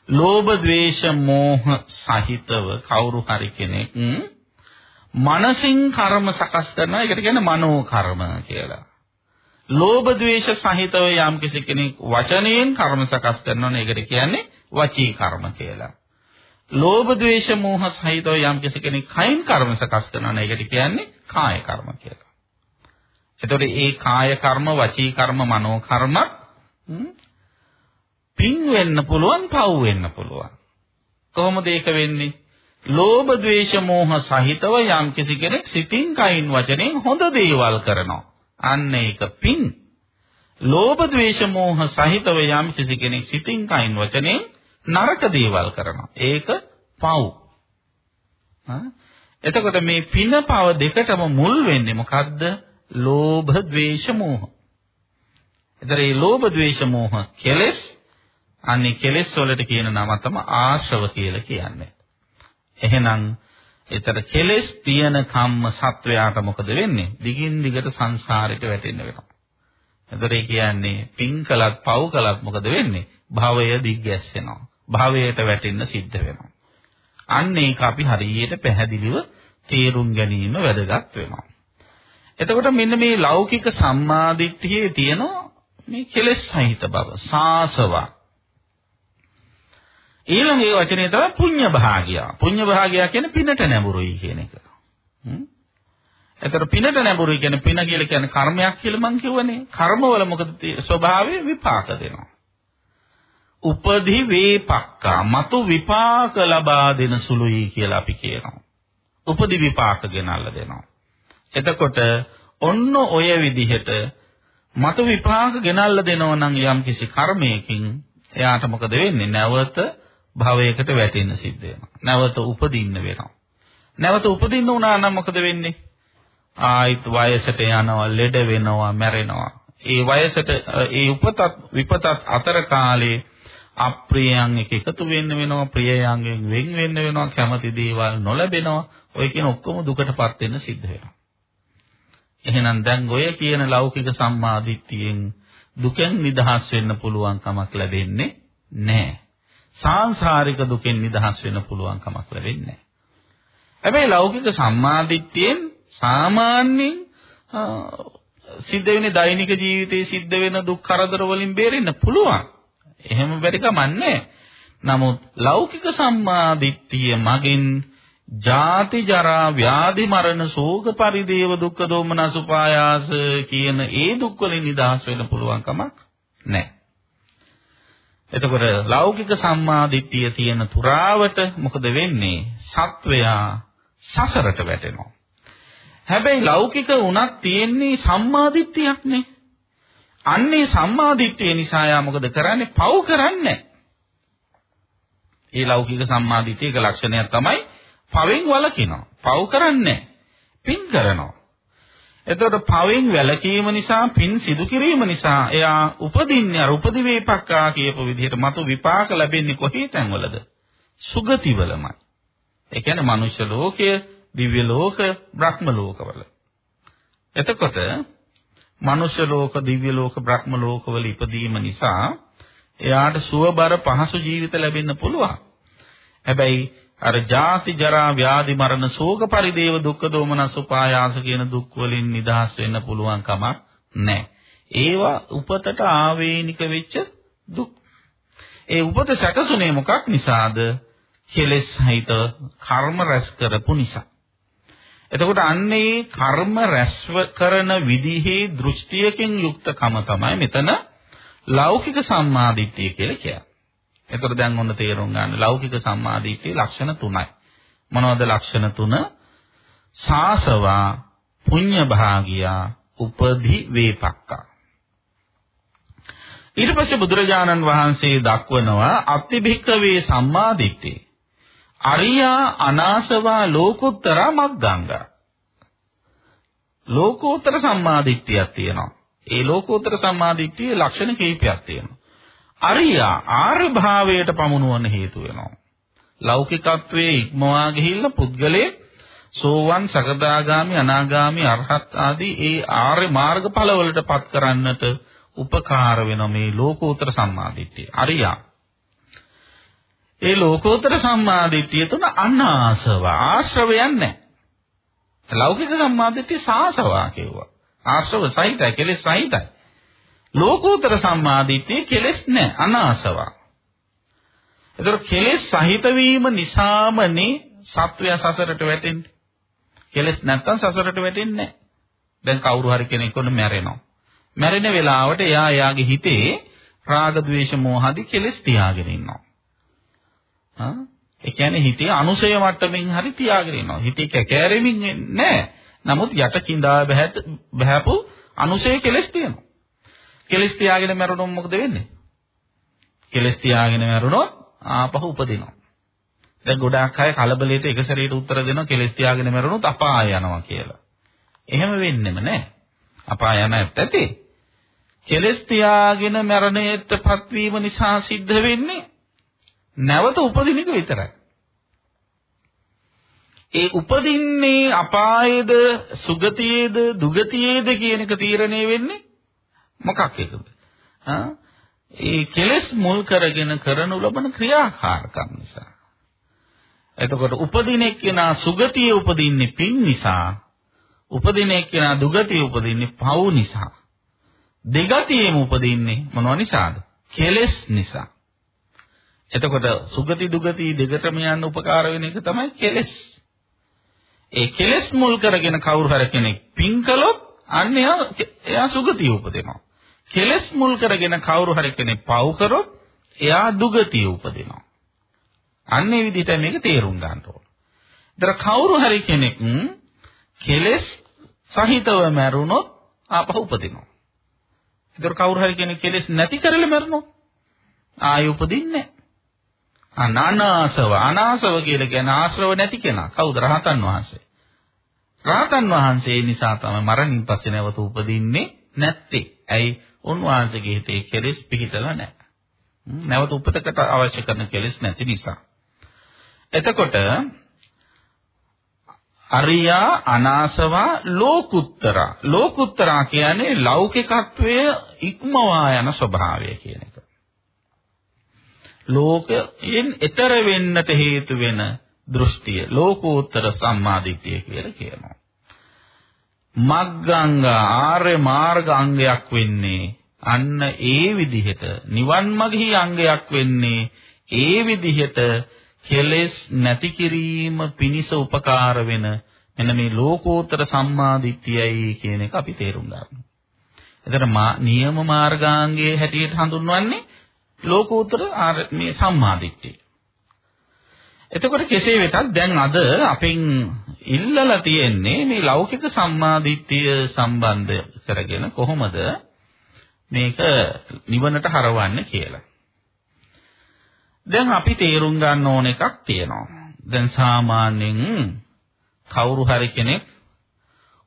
ලෝභ ද්වේෂ මෝහ සහිතව කවුරු හරි කෙනෙක් මනසින් කර්ම සකස් කරනවා ඒකට කියන්නේ මනෝ කර්ම කියලා. ලෝභ ද්වේෂ සහිතව යම් කිසි කෙනෙක් වචනයෙන් කර්ම සකස් කරනවා නේ ඒකට කියන්නේ වචී කර්ම කියලා. ලෝභ ද්වේෂ මෝහ සහිතව යම් කිසි කෙනෙක් කයින් කර්ම සකස් කරනවා නේ ඒකට කියන්නේ කාය කර්ම කියලා. එතකොට මේ කාය කර්ම, වචී කර්ම, මනෝ කර්ම පින් වෙන්න පුළුවන්, පව් වෙන්න පුළුවන්. කොහොමද ඒක වෙන්නේ? ලෝභ ද්වේෂ මෝහ සහිතව යම් කිසි කෙනෙක් සිතින් කයින් වචනෙන් හොඳ දේවල් කරනවා. අන්න ඒක පින්. ලෝභ ද්වේෂ මෝහ සහිතව යම් කිසි කෙනෙක් සිතින් කයින් වචනෙන් නරක දේවල් කරනවා. ඒක පව්. එතකොට මේ පින පව දෙකටම මුල් වෙන්නේ මොකද්ද? ලෝභ ද්වේෂ මෝහ. එතකොට මේ ලෝභ ද්වේෂ මෝහ කෙලෙස් අනේ කෙලෙස් වලට කියන නම තමයි ආශ්‍රව කියලා කියන්නේ. එහෙනම් ඒතර කෙලෙස් තියෙන කම්ම සත්වයාට මොකද වෙන්නේ? දිගින් දිගට සංසාරයට වැටෙන්න වෙනවා. එතකොට ඒ කියන්නේ පින් කළත් පව් කළත් මොකද වෙන්නේ? භවය දිග්ගැස්සෙනවා. භවයට වැටෙන්න සිද්ධ වෙනවා. අන්න ඒක අපි හරියට පැහැදිලිව තේරුම් ගැනීම වැදගත් වෙනවා. එතකොට මෙන්න මේ ලෞකික සම්මාදිට්ඨියේ තියෙන මේ කෙලෙස් සහිත බව, සාසවා ඊළඟ ඒ වචනේ තමයි පුඤ්ඤ භාගය. පුඤ්ඤ භාගය කියන්නේ පිනට නැඹුරුයි කියන එක. හ්ම්. එතකොට පිනට නැඹුරුයි කියන්නේ පින කියලා කියන්නේ කර්මයක් කියලා මං කියවනේ. කර්මවල මොකද ස්වභාවය විපාක දෙනවා. උපදි වේපක්කා මතු විපාක ලබා දෙන සුළුයි කියලා අපි කියනවා. උපදි විපාක ගෙනල්ලා දෙනවා. එතකොට ඔන්න ඔය විදිහට මතු විපාක ගෙනල්ලා දෙනව නම් යම් කිසි කර්මයකින් එයාට මොකද වෙන්නේ? නැවත භවයකට වැටෙන්න සිද්ධ වෙනවා. නැවත උපදින්න වෙනවා. නැවත උපදින්න උනා නම් මොකද වෙන්නේ? ආයිත් වයසට යනවා, ලෙඩ වෙනවා, මැරෙනවා. ඒ වයසට ඒ උපතත් විපතත් අතර කාලේ අප්‍රියයන් එක එකතු වෙන්න වෙනවා, ප්‍රියයන්ගෙන් වෙන් වෙන්න වෙනවා, කැමති දේවල් නොලැබෙනවා. ඔය කියන ඔක්කොම දුකටපත් වෙන්න සිද්ධ වෙනවා. එහෙනම් දැන් ඔය කියන ලෞකික සම්මාදිට්ඨියෙන් දුකෙන් නිදහස් වෙන්න පුළුවන් කමක් ලැබෙන්නේ නැහැ. සාංශාරික දුකෙන් නිදහස් වෙන්න පුළුවන් කමක් ලැබෙන්නේ නැහැ. හැබැයි ලෞකික සම්මාදිට්ඨියෙන් සාමාන්‍යයෙන් සිද්ධ වෙන දෛනික ජීවිතයේ සිද්ධ වෙන දුක් කරදර වලින් බේරෙන්න පුළුවන්. එහෙම බැරි කමන්නේ. නමුත් ලෞකික සම්මාදිට්ඨිය මගින් ජාති ජරා ව්‍යාධි මරණ ශෝක පරිදේව දුක්ඛ දෝමනස උපායාස කියන ඒ දුක් වලින් නිදහස් වෙන්න පුළුවන් කමක් නැහැ. එතකොට ලෞකික සම්මාදිට්ඨිය තියෙන තුරාවට මොකද වෙන්නේ? සත්වයා සසරට වැටෙනවා. හැබැයි ලෞකික උනත් තියෙන්නේ සම්මාදිට්ඨියක්නේ. අන්නේ සම්මාදිට්ඨිය නිසා යා මොකද කරන්නේ? පව් කරන්නේ ඒ ලෞකික සම්මාදිට්ඨියක ලක්ෂණයක් තමයි පවෙන් වළකිනවා. පව් කරන්නේ පින් කරනවා. එතකොට පවෙන් වැළකීම නිසා පින් සිදු කිරීම නිසා එයා උපදින්නේ අර උපදි වේපක්කා කියපු විදිහට මතු විපාක ලැබෙන්නේ කොහේ තැන්වලද? සුගතිවලමයි. ඒ කියන්නේ මනුෂ්‍ය ලෝකය, දිව්‍ය ලෝක, බ්‍රහ්ම ලෝකවල. එතකොට මනුෂ්‍ය ලෝක, දිව්‍ය ලෝක, බ්‍රහ්ම ලෝකවල ඉපදීම නිසා එයාට සුවබර පහසු ජීවිත ලැබෙන්න පුළුවන්. හැබැයි අර ජාති ජරා ව්‍යාධි මරණ ශෝක පරිදේව දුක්ඛ දෝමනස් උපායාස කියන දුක් වලින් නිදහස් වෙන්න පුළුවන් කමක් නැහැ. ඒවා උපතට ආවේනික වෙච්ච දුක්. ඒ උපත සැකසුනේ මොකක් නිසාද? කෙලෙස් සහිත කර්ම රැස් කරපු නිසා. එතකොට අන්නේ කර්ම රැස් කරන විදිහේ දෘෂ්ටියකින් යුක්තකම තමයි මෙතන ලෞකික සම්මාදිට්ඨිය කියලා කියන්නේ. එතකොට දැන් ඔන්න තේරුම් ගන්න ලෞකික සම්මාදිට්ඨියේ ලක්ෂණ තුනයි. මොනවද ලක්ෂණ තුන? සාසවා පුඤ්ඤ භාගියා උපදි වේපක්කා. ඊට පස්සේ බුදුරජාණන් වහන්සේ දක්වනවා අත්තිභික්කවේ සම්මාදිට්ඨිය. අරියා අනාසවා ලෝකුත්තර මග්ගංගා. ලෝකෝත්තර සම්මාදිට්ඨියක් තියෙනවා. ඒ ලෝකෝත්තර සම්මාදිට්ඨියේ ලක්ෂණ කිහිපයක් තියෙනවා. අරියා ආර්ය භාවයට පමුණුවන හේතු වෙනවා. ලෞකිකත්වයේ ඉක්මවා ගිහිල්ලා පුද්ගලයේ සෝවන් සකදාගාමි අනාගාමි අරහත් ආදී ඒ ආර්ය මාර්ගඵලවලට පත් කරන්නට උපකාර වෙන මේ ලෝකෝත්තර සම්මාදිට්ඨිය. අරියා. ඒ ලෝකෝත්තර සම්මාදිට්ඨිය තුන අනාසව ආශ්‍රවයන් නැහැ. ලෞකික සම්මාදිට්ඨිය සාසවා කියුවා. ආශ්‍රව සහිතයි කෙලෙස් සහිතයි. ලෝකෝත්තර සම්මාදිට්ඨිය කෙලෙස් නැහැ අනාසවා. ඒතර කෙලෙස් සහිත වීම නිසාමනේ සත්වයා සසරට වැටෙන්නේ. කෙලෙස් නැත්තම් සසරට වැටෙන්නේ නැහැ. දැන් කවුරු හරි කෙනෙක් උන මැරෙනවා. මැරෙන වෙලාවට එයා එයාගේ හිතේ රාග ద్వේෂ මෝහ ආදී කෙලෙස් තියාගෙන ඉන්නවා. හා ඒ කියන්නේ හිතේ අනුසය මට්ටමින් හරි තියාගෙන ඉන්නවා. හිතේ කැකෑරෙමින් නැහැ. නමුත් යට කිඳා බහැපු අනුසය කෙලෙස් තියෙනවා. කෙලස් තියාගෙන මැරුණොත් මොකද වෙන්නේ? කෙලස් තියාගෙන මැරුණොත් ආපහු උපදිනවා. දැන් ගොඩාක් අය කලබලයට එක සැරේට උත්තර දෙනවා කෙලස් තියාගෙන මැරුණොත් අපාය යනවා කියලා. එහෙම වෙන්නෙම නැහැ. අපාය යන ඇත්තේ. කෙලස් තියාගෙන මරණයටපත් වීම නිසා සිද්ධ වෙන්නේ නැවත උපදින එක විතරයි. ඒ උපදින්නේ අපායේද සුගතියේද දුගතියේද කියන එක තීරණය වෙන්නේ මොකක් එකද? ඒ කෙලෙස් මුල් කරගෙන කරනු ලබන ක්‍රියාකාරකම් නිසා. එතකොට උපදින එක්කෙනා සුගතිය උපදින්නේ පින් නිසා. උපදින එක්කෙනා දුගතිය උපදින්නේ පව් නිසා. දෙගතියෙම උපදින්නේ මොනව නිසාද? කෙලෙස් නිසා. එතකොට සුගති දුගති දෙකටම යන්න උපකාර වෙන එක තමයි කෙලෙස්. ඒ කෙලෙස් මුල් කරගෙන කවුරු හරි කෙනෙක් පින් කළොත් අන්න එයා සුගතිය උපදිනවා. කෙලස් මුල් කරගෙන කවුරු හරි කෙනෙක් පව් කරොත් එයා දුගතිය උපදිනවා. අන්න ඒ විදිහට මේක තේරුම් ගන්න ඕන. ඒතර කවුරු හරි කෙනෙක් කෙලස් සහිතව මැරුණොත් ආපහු උපදිනවා. ඒතර කවුරු හරි කෙනෙක් කෙලස් නැති කරලා මැරුණොත් ආයෙ උපදින්නේ නැහැ. අනාසව අනාසව කියලා කියන්නේ ආශ්‍රව නැති කෙනා. කවුද? රහතන් වහන්සේ. රහතන් වහන්සේ නිසා තමයි මරණින් පස්සේ නැවත උපදින්නේ නැත්තේ. ඇයි? උන්වහන්සේගේ හිතේ කෙලෙස් පිහිටලා නැහැ. නැවත උපතකට අවශ්‍ය කරන කෙලෙස් නැති නිසා. එතකොට අරියා අනාසවා ලෝකුත්තරා ලෝකුත්තරා කියන්නේ ලෞකිකත්වයේ ඉක්මවා යන ස්වභාවය කියන එක. ලෝකයෙන් ඈතර වෙන්නට හේතු වෙන දෘෂ්ටිය ලෝකෝත්තර සම්මාදිට්ඨිය කියලා කියනවා. මග්ගංග ආර්ය මාර්ග අංගයක් වෙන්නේ අන්න ඒ විදිහට නිවන් මගෙහි අංගයක් වෙන්නේ ඒ විදිහට කෙලෙස් නැති කිරීම පිණිස උපකාර වෙන මෙන්න මේ ලෝකෝත්තර සම්මාදිට්ඨියයි කියන එක අපි තේරුම් ගන්න. එතන නියම මාර්ගාංගයේ හැටියට හඳුන්වන්නේ ලෝකෝත්තර මේ සම්මාදිට්ඨිය. එතකොට කෙසේ වෙතත් දැන් අද අපෙන් ඉල්ලලා තියෙන්නේ මේ ලෞකික සම්මාදිට්ඨිය සම්බන්ධ කරගෙන කොහොමද මේක නිවනට හරවන්නේ කියලා. දැන් අපි තේරුම් ගන්න ඕන එකක් තියෙනවා. දැන් සාමාන්‍යයෙන් කවුරු හරි කෙනෙක්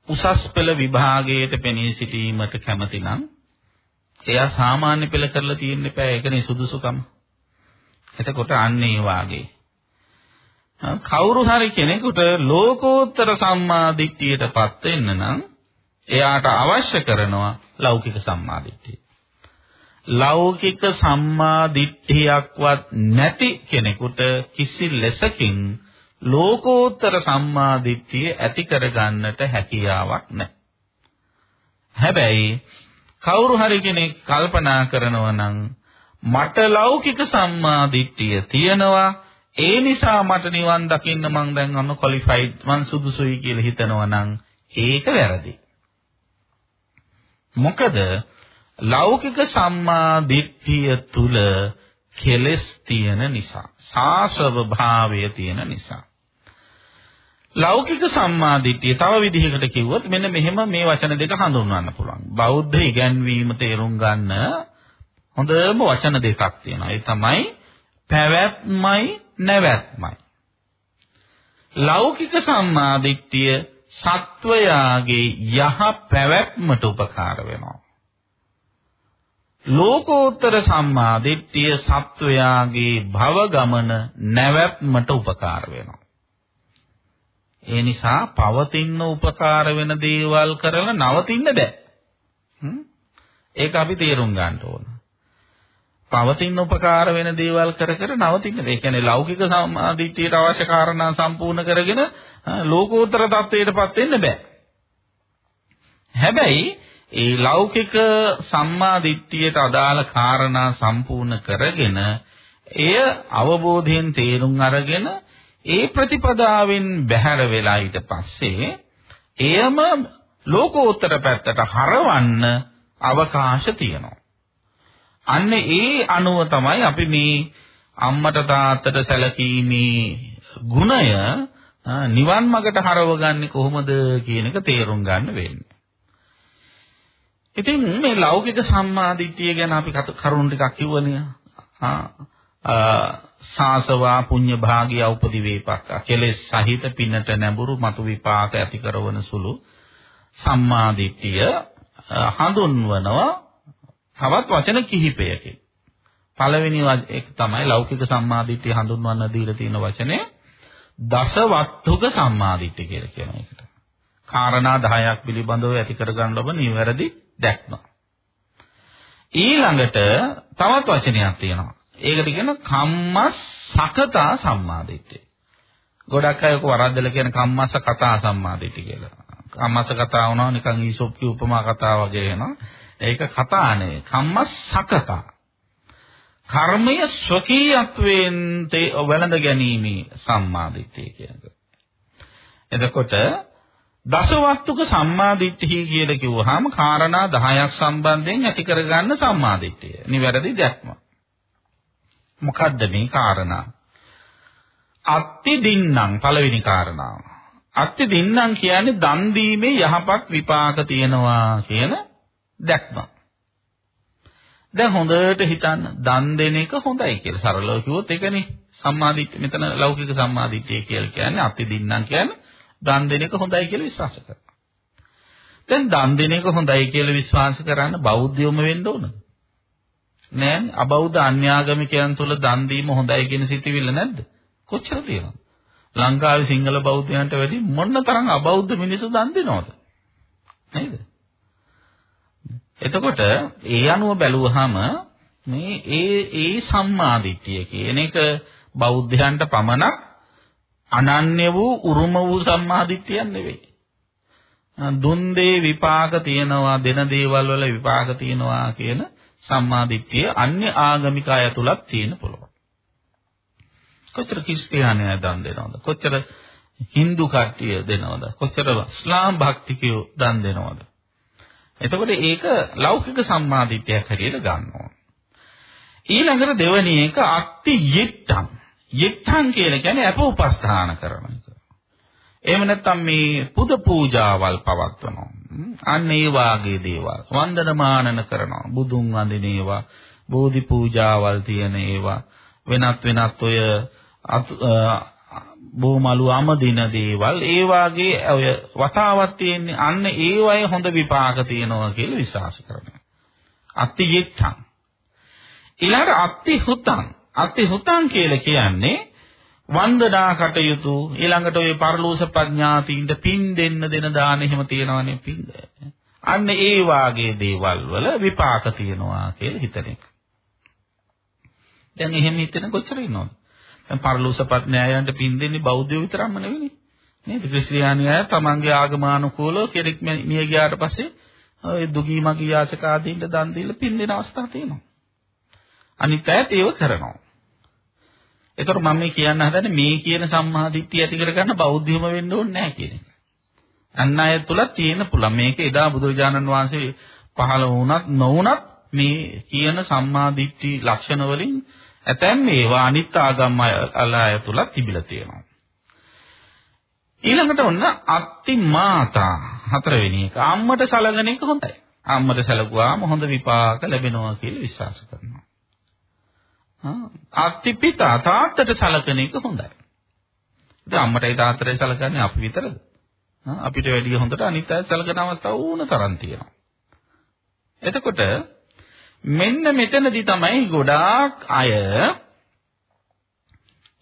උසස් පෙළ විභාගයට පෙනී සිටීමට කැමති නම් එයා සාමාන්‍ය පෙළ කරලා තියෙන්න එපා ඒකනේ සුදුසුකම. එතකොට අන්න ඒ වාගේ කවුරු හරි කෙනෙකුට ලෝකෝත්තර සම්මා දිට්ඨියටපත් වෙන්න නම් එයාට අවශ්‍ය කරනවා ලෞකික සම්මා දිට්ඨිය. ලෞකික සම්මා දිට්ඨියක්වත් නැති කෙනෙකුට කිසි ලෙසකින් ලෝකෝත්තර සම්මා දිට්ඨිය ඇති කරගන්නට හැකියාවක් නැහැ. හැබැයි කවුරු හරි කෙනෙක් කල්පනා කරනවා නම් මට ලෞකික සම්මා දිට්ඨිය තියෙනවා ඒ නිසා මට නිවන් දකින්න මං දැන් අන්න ක්වොලිෆයිඩ් මං සුදුසුයි කියලා හිතනවා නම් ඒක වැරදි. මොකද ලෞකික සම්මා දිට්ඨිය තුල කෙලස් තියෙන නිසා සාසව භාවය තියෙන නිසා ලෞකික සම්මාදිට්ඨිය තව විදිහකට කිව්වොත් මෙන්න මෙහෙම මේ වචන දෙක හඳුන්වන්න පුළුවන්. බෞද්ධ ඉගැන්වීම තේරුම් ගන්න හොඳම වචන දෙකක් තියෙනවා. ඒ තමයි පැවැත්මයි නැවැත්මයි. ලෞකික සම්මාදිට්ඨිය සත්වයාගේ යහ පැවැත්මට උපකාර වෙනවා. ලෝකෝත්තර සම්මාදිට්ඨිය සත්වයාගේ භව ගමන නැවැත්මට උපකාර වෙනවා. ඒ නිසා පවතින උපකාර වෙන දේවල් කරලා නවතින්න බෑ. ඒක අපි තේරුම් ගන්න ඕන. පවතින උපකාර වෙන දේවල් කර කර නවතින්න. ඒ කියන්නේ ලෞකික සමාධිත්‍යයට අවශ්‍ය කාරණා සම්පූර්ණ කරගෙන ලෝකෝත්තර තත්වයටපත් වෙන්න බෑ. හැබැයි ඒ ලෞකික සම්මාදිට්ඨියට අදාළ කාරණා සම්පූර්ණ කරගෙන එය අවබෝධයෙන් තේරුම් අරගෙන ඒ ප්‍රතිපදාවෙන් බැහැර වෙලා ඊට පස්සේ එයම ලෝකෝත්තර පැත්තට හරවන්න අවකාශ තියෙනවා. අන්න ඒ අනුව තමයි අපි මේ අම්මට තාත්තට සැලකීමේ ගුණය නිවන් මාර්ගට හරවගන්නේ කොහොමද කියන එක තේරුම් ගන්න වෙන්නේ. ඉතින් මේ ලෞකික සම්මාදිට්ඨිය ගැන අපි කරුණු ටිකක් කිව්වනේ. සාසවා පුඤ්ඤ භාගිය උපදි වේපක්ක කෙලෙස් සහිත පිනට නැඹුරු මතු විපාක ඇති කරවන සුළු සම්මාදිට්ඨිය හඳුන්වනවා තවත් වචන කිහිපයකින් පළවෙනි එක තමයි ලෞකික සම්මාදිට්ඨිය හඳුන්වන්න දීලා තියෙන වචනේ දසවත්තුක සම්මාදිට්ඨිය කියලා කියන එකට. කාරණා 10ක් පිළිබඳව ඇති කරගන්න ලබන නිවැරදි දැක්ම. ඊළඟට තවත් වචනයක් තියෙනවා. ඒකට කියන කම්මස් සකතා සම්මාදිට්ඨිය. ගොඩක් අය ඔක වරද්දලා කියන කම්මස්ස කතා සම්මාදිට්ඨිය කියලා. කම්මස්ස කතා වුණා නිකන් ඊසොප්පි උපමා කතා වගේ වෙනවා. ඒක කතා නෙවෙයි. කම්මස් සකතා. කර්මය ස්වකීයත්වයෙන් වැළඳ ගැනීම සම්මාදිට්ඨිය කියන්නේ. එතකොට දසවස්තුක සම්මාදිට්ඨිය කියලා කිව්වහම කාරණා 10ක් සම්බන්ධයෙන් ඇති කරගන්න සම්මාදිට්ඨිය. නිවැරදි දැක්ම. මොකද්ද මේ කාරණා? අත්ති දින්නම් පළවෙනි කාරණාව. අත්ති දින්නම් කියන්නේ දන් දීමේ යහපත් විපාක තියෙනවා කියන දැක්ම. දැන් හොඳට හිතන්න දන් දෙන එක හොඳයි කියලා සරලව කිව්වොත් ඒකනේ සම්මාදිට්ඨිය මෙතන ලෞකික සම්මාදිට්ඨිය කියලා කියන්නේ අත්ති දින්නම් කියන්නේ දන් දෙන එක හොඳයි කියලා විශ්වාස කරනවා. දැන් දන් දෙන එක හොඳයි කියලා විශ්වාස කරන්න බෞද්ධයොම වෙන්න ඕනද? නෑනේ අබෞද්ධ අන්‍යාගමිකයන් තුල දන් දීම හොඳයි කියන සිතිවිල්ල නැද්ද? කොච්චර තියෙනවද? ලංකාවේ සිංහල බෞද්ධයන්ට වැඩි මොන තරම් අබෞද්ධ මිනිස්සු දන් දෙනවද? නේද? එතකොට ඒ අනුව බැලුවහම මේ ඒ ඒ සම්මාදිට්ඨිය කියන එක බෞද්ධයන්ට පමණක් අනන්‍ය වූ උරුම වූ සම්මාදිට්ඨියක් නෙවෙයි. දුන් දේ විපාක තියනවා දෙන දේවල් වල විපාක තියනවා කියන සම්මාදිට්ඨිය අන්‍ය ආගමික අය තුලත් තියෙන පුළුවන්. කොච්චර ක්‍රිස්තියානි අය දන් දෙනවද? කොච්චර Hindu කට්ටිය දෙනවද? කොච්චර ඉස්ලාම් භක්තිකයෝ දන් දෙනවද? එතකොට ඒක ලෞකික සම්මාදිට්ඨියක් හැටියට ගන්න ඕන. ඊළඟට දෙවෙනි එක අක්ති යිට්ඨං. යිට්ඨං කියලා කියන්නේ අප උපස්ථාන කරන එක. එහෙම නැත්නම් මේ පුද පූජාවල් පවත්වනවා. අන්න ඒ වාගේ දේවල්. වන්දනමානන කරනවා. බුදුන් වඳින ඒවා, බෝධි පූජාවල් තියෙන ඒවා, වෙනත් වෙනත් ඔය බොමලු අමදින දේවල් ඒ වාගේ ඔය වතාවක් තියෙන්නේ අන්න ඒ වගේ හොඳ විපාක තියෙනවා කියලා විශ්වාස කරනවා. අත්ති ජිත්තං. ඊළඟ අත්ති හුතං. අත්ති හුතං කියලා කියන්නේ වන්දනා කටයුතු ඊළඟට ඔය පරලෝස ප්‍රඥාතින්ට පින් දෙන්න දෙන දාන එහෙම තියෙනවනේ පින්. අන්න ඒ වාගේ දේවල් වල විපාක තියෙනවා කියලා හිතන එක. දැන් එහෙම හිතන කොච්චර ඉන්නවද? දැන් පරලෝසපත් න්යායයන්ට පින් දෙන්නේ බෞද්ධයෝ විතරක්ම නෙවෙයි. නේද? ක්‍රිස්තියානි අය තමන්ගේ ආගමානුකූලව කෙනෙක් මිය ගියාට පස්සේ ඔය දුගී මගී යාචක ආදීන්ට දන් දීලා පින් දෙන අවස්ථා තියෙනවා. අනිත් අයත් ඒව කරනවා. ඒතර මම මේ කියන්න හදන්නේ මේ කියන සම්මාදිට්ඨිය ඇති කරගන්න බෞද්ධයම වෙන්න ඕනේ නැහැ කියන එක. අන් අය තුල තියෙන පුළුවන් මේක එදා බුදුරජාණන් වහන්සේ පහළ වුණත් නොවුණත් මේ කියන සම්මාදිට්ඨි ලක්ෂණ වලින් ඇතැම් ඒවා අනිත් ආගම් අය තුල තිබිලා තියෙනවා. ඊළඟට ඔන්න අත්ති මාතා හතරවෙනි එක. අම්මට සලකන එක හොඳයි. අම්මට සැලකුවාම හොඳ විපාක ලැබෙනවා කියලා විශ්වාස කරනවා. අත්ති පිතා තාත්තට සලකන එක හොඳයි. ඉතින් අම්මටයි තාත්තටයි සලකන්නේ අපි විතරද? අපිට වැඩිය හොඳට අනිත් අය සලකන අවස්ථා ඕන තරම් තියෙනවා. එතකොට මෙන්න මෙතනදී තමයි ගොඩාක් අය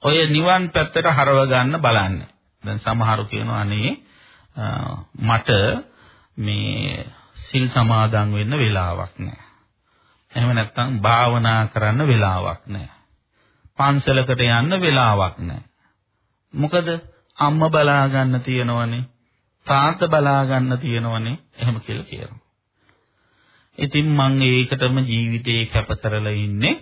ඔය නිවන් පැත්තට හරව ගන්න බලන්නේ. දැන් සමහරු කියනවා අනේ මට මේ සිල් සමාදන් වෙන්න වෙලාවක් නැහැ. එහෙම නැත්නම් භාවනා කරන්න වෙලාවක් නැහැ. පන්සලකට යන්න වෙලාවක් නැහැ. මොකද අම්මා බලා ගන්න තියෙනවනේ. තාත්තා බලා ගන්න තියෙනවනේ. එහෙම කියලා කියනවා. ඉතින් මං ඒකටම ජීවිතේ කැප කරලා ඉන්නේ.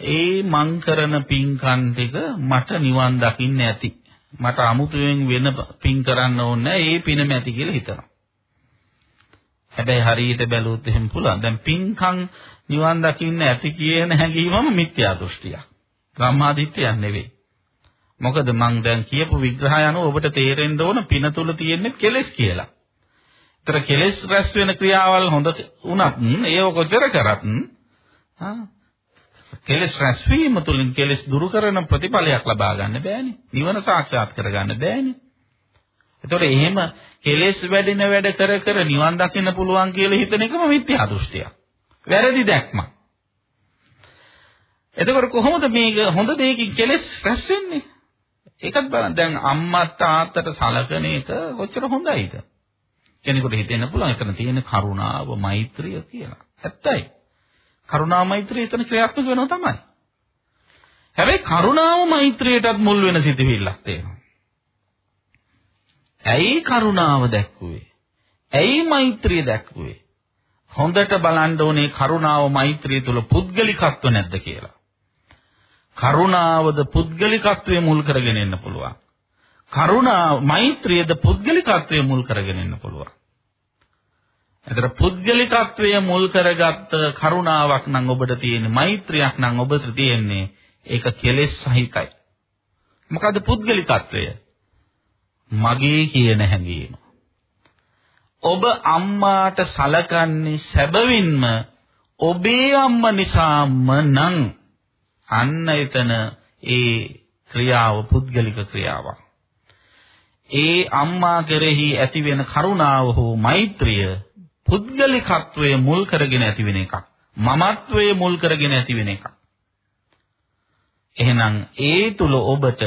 ඒ මං කරන පින්කම් ටික මට නිවන් දකින්න ඇති. මට අමුතුවෙන් වෙන පින් කරන්න ඕනේ ඒ පිනම ඇති කියලා හිතනවා. හැබැයි හරියට බැලුවොත් එහෙම පුළුවන්. දැන් පින්කම් නිවන් දකින්න ඇති කියන හැඟීමම මිත්‍යා දෘෂ්ටියක්. බ්‍රහ්මාදිත්‍යයක් නෙවෙයි. මොකද මං දැන් කියපු විග්‍රහය අනුව ඔබට තේරෙන්න ඕන පින තුල තියෙන්නේ කෙලෙස් කියලා. ඒතර කෙලෙස් රැස් වෙන ක්‍රියාවල් හොඳ වුණත් ඒව කොච්චර කරත් කෙලෙස් රැස් වීම තුළින් කෙලෙස් දුරු කරන ප්‍රතිඵලයක් ලබා ගන්න බෑනේ. නිවන සාක්ෂාත් කර ගන්න බෑනේ. ඒතකොට එහෙම කෙලෙස් වැඩින වැඩ කර කර නිවන් දකින්න පුළුවන් කියලා හිතන එකම මිත්‍යා දෘෂ්ටියක්. වැරදි දැක්මක්. එතකොට කොහොමද මේක හොඳ දෙයකින් කෙලෙස් රැස් වෙන්නේ? ඒකත් බලන්න. දැන් අම්මා තාත්තට සලකන එක කොච්චර හොඳයිද? කෙනෙකුට හිතෙන්න පුළුවන් එතන තියෙන කරුණාව, මෛත්‍රිය කියලා. ඇත්තයි. කරුණා මෛත්‍රිය එතන ක්‍රියාත්මක වෙනවා තමයි. හැබැයි කරුණාව මෛත්‍රියටත් මුල් වෙන සිතුවිල්ලක් තියෙනවා. ඇයි කරුණාව දැක්ුවේ? ඇයි මෛත්‍රිය දැක්ුවේ? හොඳට බලන්න ඕනේ කරුණාව මෛත්‍රිය තුල පුද්ගලිකත්ව නැද්ද කියලා. කරුණාවද පුද්ගලිකත්වයේ මුල් කරගෙන ඉන්න පුළුවන්. කරුණා මෛත්‍රියද පුද්ගලිකත්වයේ මුල් කරගෙන ඉන්න පුළුවන්. එතන පුද්ගලිකත්වයේ මුල් කරගත්ත කරුණාවක් නම් ඔබට තියෙන්නේ මෛත්‍රියක් නම් ඔබට තියෙන්නේ ඒක කෙලෙස් සහිතයි. මොකද පුද්ගලිකත්වය? මගේ කියන හැඟීම. ඔබ අම්මාට සලකන්නේ සැබවින්ම ඔබේ අම්මා නිසාම නම් අන්න එතන ඒ ක්‍රියාව පුද්ගලික ක්‍රියාවක්. ඒ අම්මා කෙරෙහි ඇතිවෙන කරුණාව හෝ මෛත්‍රිය පුද්ගලිකත්වයේ මුල් කරගෙන ඇතිවෙන එකක්. මමත්වයේ මුල් කරගෙන ඇතිවෙන එකක්. එහෙනම් ඒ තුල ඔබට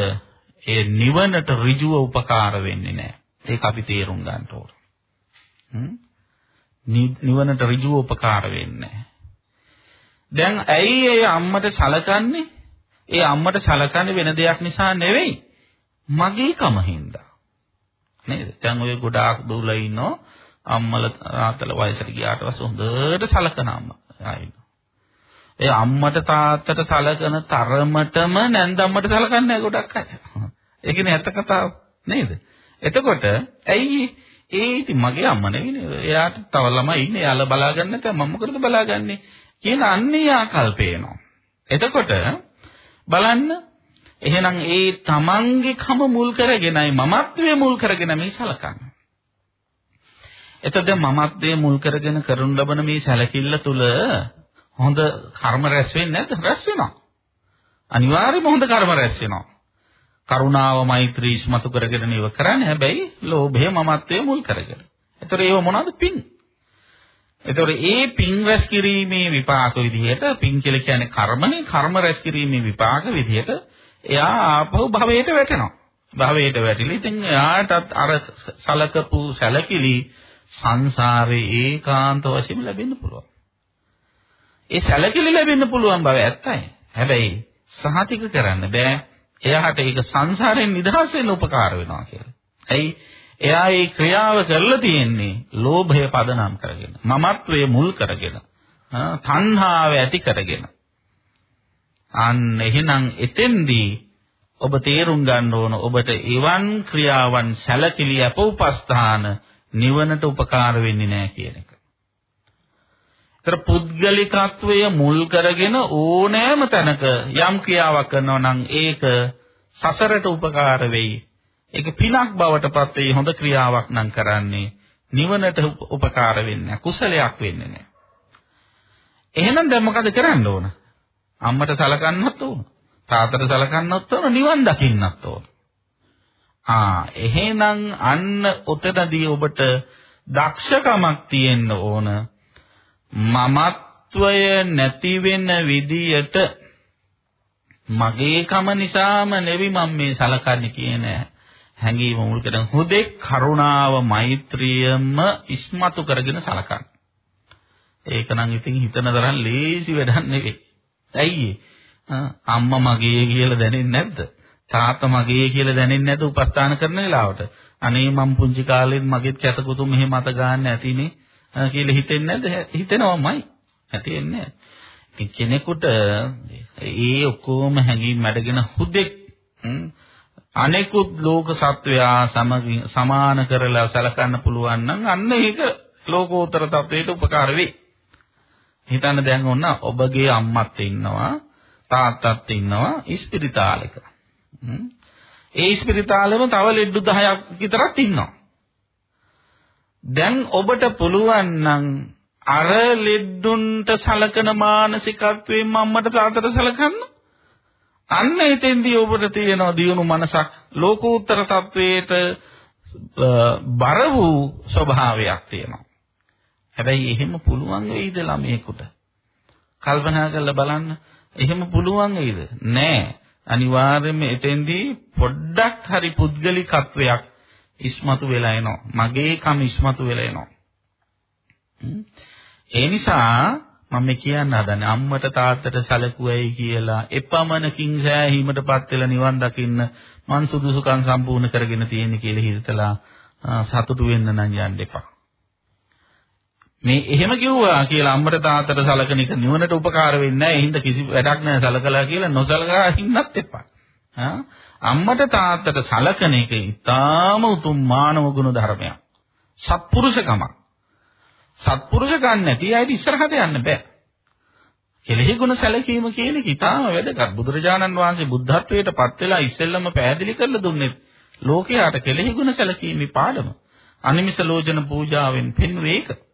ඒ නිවනට ඍජුව උපකාර වෙන්නේ නැහැ. ඒක අපි තේරුම් ගන්න ඕන. නිවනට ඍජුව උපකාර වෙන්නේ දැන් ඇයි ඒ අම්මට සලකන්නේ? ඒ අම්මට සලකන්නේ වෙන දෙයක් නිසා නෙවෙයි. මගේ කම හින්දා. නේද? දැන් ඔය ගොඩාක් දුවලා ඉන්නෝ අම්මල තාත්තල වයසට ගියාට පස්සේ හොඳට සලකන අම්මා. ආයින. ඒ අම්මට තාත්තට සලකන තරමටම නැන්දම්මට සලකන්නේ නැහැ ගොඩක් අය. ඒ කියන්නේ ඇත්ත කතාව නේද? එතකොට ඇයි ඒ ඉතින් මගේ අම්මා නෙවෙයිනේ. එයාට තව ළමයි ඉන්නේ. එයාලා බලාගන්න නැත්නම් මම මොකටද බලාගන්නේ? කියන අන්නේ ආකල්පය එනවා. එතකොට බලන්න එහෙනම් ඒ තමන්ගේ කම මුල් කරගෙනයි මමත්වයේ මුල් කරගෙන මේ සලකන්නේ. එතකොට මමත්වයේ මුල් කරගෙන කරනු ලබන මේ සැලකිල්ල තුල හොඳ කර්ම රැස් වෙන්නේ නැද්ද? රැස් වෙනවා. අනිවාර්යයෙන්ම හොඳ කර්ම රැස් වෙනවා. කරුණාව මෛත්‍රී ඉස්මතු කරගෙන නෙව කරන්නේ. හැබැයි ලෝභය මමත්වයේ මුල් කරගෙන. ඒතර ඒව මොනවද පින්? ඒතර ඒ පින් රැස් කිරීමේ විපාක විදිහට පින් කියලා කියන්නේ කර්මනේ කර්ම රැස් කිරීමේ විපාක විදිහට එයා ආපහු භවයට වැටෙනවා. භවයට වැටිලා ඉතින් එයාටත් අර සලකපු සැලකිලි සංසාරේ ඒකාන්ත වශයෙන් ලැබෙන්න පුළුවන්. ඒ සැලකිලි ලැබෙන්න පුළුවන් බව ඇත්තයි. හැබැයි සහතික කරන්න බෑ. එයාට ඒක සංසාරයෙන් නිදහස් වෙන්න උපකාර වෙනවා කියලා. ඇයි? එයා මේ ක්‍රියාව කරලා තියෙන්නේ ලෝභය පදනම් කරගෙන, මමත්වයේ මුල් කරගෙන, තණ්හාව ඇති කරගෙන. අන්න එහෙනම් එතෙන්දී ඔබ තේරුම් ගන්න ඕන ඔබට එවන් ක්‍රියාවන් සැලකිලි අපෝපස්ථාන නිවනට උපකාර වෙන්නේ නැහැ කියන එක. ඒතර පුද්ගලිකත්වය මුල් කරගෙන ඕනෑම තැනක යම් ක්‍රියාවක් කරනවා නම් ඒක සසරට උපකාර වෙයි. ඒක පිනක් බවට පත් වෙයි හොඳ ක්‍රියාවක් නම් කරන්නේ නිවනට උපකාර වෙන්නේ කුසලයක් වෙන්නේ නැහැ. එහෙනම් දැන් මොකද කරන්න ඕන? අම්මට සලකන්නත් ඕන. තාත්තට සලකන්නත් ඕන නිවන් දකින්නත් ඕන. ආ එහෙනම් අන්න ඔතනදී ඔබට දක්ෂකමක් තියෙන්න ඕන මමත්වය නැති වෙන විදියට මගේකම නිසාම නෙවි මම මේ සලකන්නේ කියන හැඟීම මුල් කරගෙන හුදෙක් කරුණාව මෛත්‍රියම ඉස්මතු කරගෙන සලකන්න. ඒක නම් ඉතින් හිතන තරම් ලේසි වැඩක් නෙවෙයි. ඇයි අම්මා මගේ කියලා දැනෙන්නේ නැද්ද? තාත්තා මගේ කියලා දැනෙන්නේ නැද්ද උපස්ථාන කරන වෙලාවට? අනේ මම පුංචි කාලෙත් මගෙත් කැතකුතු මෙහෙ මත ගන්න ඇතිනේ කියලා හිතෙන්නේ නැද්ද? හිතෙනවමයි. ඇතිෙන්නේ නැහැ. කෙනෙකුට ඒ ඔක්කොම හැඟීම් මැඩගෙන හුදෙක් අනෙකුත් ලෝක සත්වයා සමගින් සමාන කරලා සැලකන්න පුළුවන් නම් අන්න ඒක ලෝකෝත්තර තත්වයට උපකාර වෙයි. හිතන්න දැන් ඔන්න ඔබගේ අම්මත් ඉන්නවා තාත්තත් ඉන්නවා ඉස්පිරිතාලෙක. ඒ ඉස්පිරිතාලෙම තව ලෙඩ්ඩු 10ක් විතරක් ඉන්නවා. දැන් ඔබට පුළුවන් නම් අර ලෙඩ්ඩුන්ට සලකන මානසිකත්වයෙන් මම්මට තාත්තට සලකන්න. අන්න එතෙන්දී ඔබට තියෙනවා දියුණු මනසක් ලෝකෝත්තර තත්වයට බර වූ ස්වභාවයක් තියෙනවා. හැබැයි එහෙම පුළුවන් වෙයිද ළමයෙකුට? කල්පනා කරලා බලන්න. එහෙම පුළුවන් වෙයිද? නෑ. අනිවාර්යයෙන්ම එතෙන්දී පොඩ්ඩක් හරි පුද්ගලිකත්වයක් ඉස්මතු වෙලා එනවා. මගේ කම ඉස්මතු වෙලා එනවා. ඒ නිසා මම කියන්න හදන්නේ අම්මට තාත්තට සැලකුවයි කියලා එපමණකින් සෑහීමටපත් වෙලා නිවන් දකින්න මං සුදුසුකම් සම්පූර්ණ කරගෙන තියෙන කියලා හිතලා සතුටු වෙන්න නම් යන්න එපා. මේ එහෙම කිව්වා කියලා අම්මට තාත්තට සලකන එක නිවනට උපකාර වෙන්නේ නැහැ. ඒ හින්දා කිසි වැඩක් නැහැ සලකලා කියලා නොසලකා ඉන්නත් එපා. අම්මට තාත්තට සලකන එක ඊටාම උතුම් මානව ගුණ ධර්මයක්. සත්පුරුෂකමක්. සත්පුරුෂකම් නැති අයට ඉස්සරහට යන්න බෑ. කෙලෙහි ගුණ සැලකීම කියන එක ඊටාම වැදගත්. බුදුරජාණන් වහන්සේ බුද්ධත්වයට පත් වෙලා ඉස්සෙල්ලම පැහැදිලි කරලා දුන්නේ ලෝකයාට කෙලෙහි ගුණ සැලකීමේ පාඩම. අනිමිස ලෝචන පූජාවෙන් පෙන්වුවේ ඒක.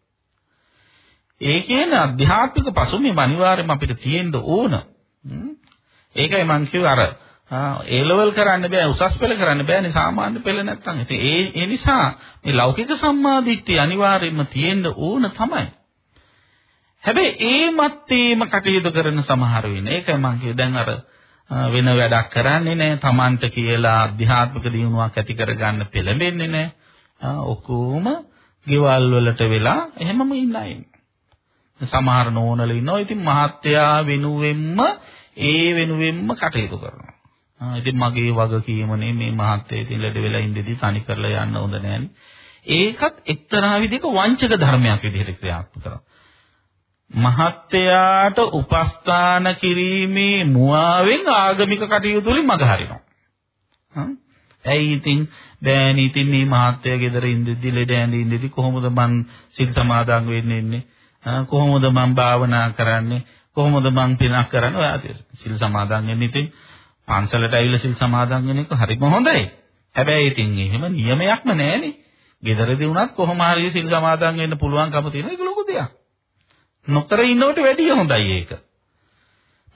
ඒ කියන්නේ අධ්‍යාත්මික පසුබිම අනිවාර්යයෙන්ම අපිට තියෙන්න ඕන. ඒකයි මම කිව්වේ අර ඒ ලෙවල් කරන්න බෑ උසස් පෙළ කරන්න බෑනේ සාමාන්‍ය පෙළ නැත්තම්. ඉතින් ඒ ඒ නිසා මේ ලෞකික සම්මාදිට්ඨිය අනිවාර්යයෙන්ම තියෙන්න ඕන තමයි. හැබැයි ඒ මත්තේම කටයුතු කරන සමහර වෙන. ඒකයි මම කිව්වේ දැන් අර වෙන වැඩක් කරන්නේ නැහැ. Tamanට කියලා අධ්‍යාත්මික දියුණුවක් ඇති කරගන්න පෙළඹෙන්නේ නැහැ. ඔක්කොම ගෙවල් වලට වෙලා එහෙමම ඉන්න අය. සමහර නෝනල ඉන්නවා. ඉතින් මහත්යා වෙනුවෙන්ම ඒ වෙනුවෙන්ම කටයුතු කරනවා. ඉතින් මගේ වගකීමනේ මේ මහත්යේ ඉතින් ලෙඩ වෙලා ඉඳිදි තනි කරලා යන්න හොඳ නෑනේ. ඒකත් එක්තරා විදිහක වංචක ධර්මයක් විදිහට ක්‍රියාත්මක කරනවා. මහත්යාට උපස්ථාන කිරීමේ මුවාවෙන් ආගමික කටයුතු වලින් මග හරිනවා. ඇයි ඉතින් බෑනි ඉතින් මේ මහත්ය ගෙදර ඉඳිද්දි ලෙඩ ඇඳි ඉඳිද්දි කොහොමද මං සිල් සමාදන් වෙන්නේ ඉන්නේ? කොහොමද මං භාවනා කරන්නේ? කොහොමද මං පිනක් කරන්නේ? ඔය සිල් සමාදන් වෙන්නේ ඉතින් පන්සලට ඇවිල්ලා සිල් සමාදන් වෙන එක හරිම හොඳයි. හැබැයි ඉතින් එහෙම නියමයක්ම නැහැනේ. ගෙදරදී වුණත් කොහොම හරි සිල් සමාදන් වෙන්න පුළුවන්කම තියෙන එක ලොකු දෙයක්. නොකර ඉන්නවට වැඩිය හොඳයි ඒක.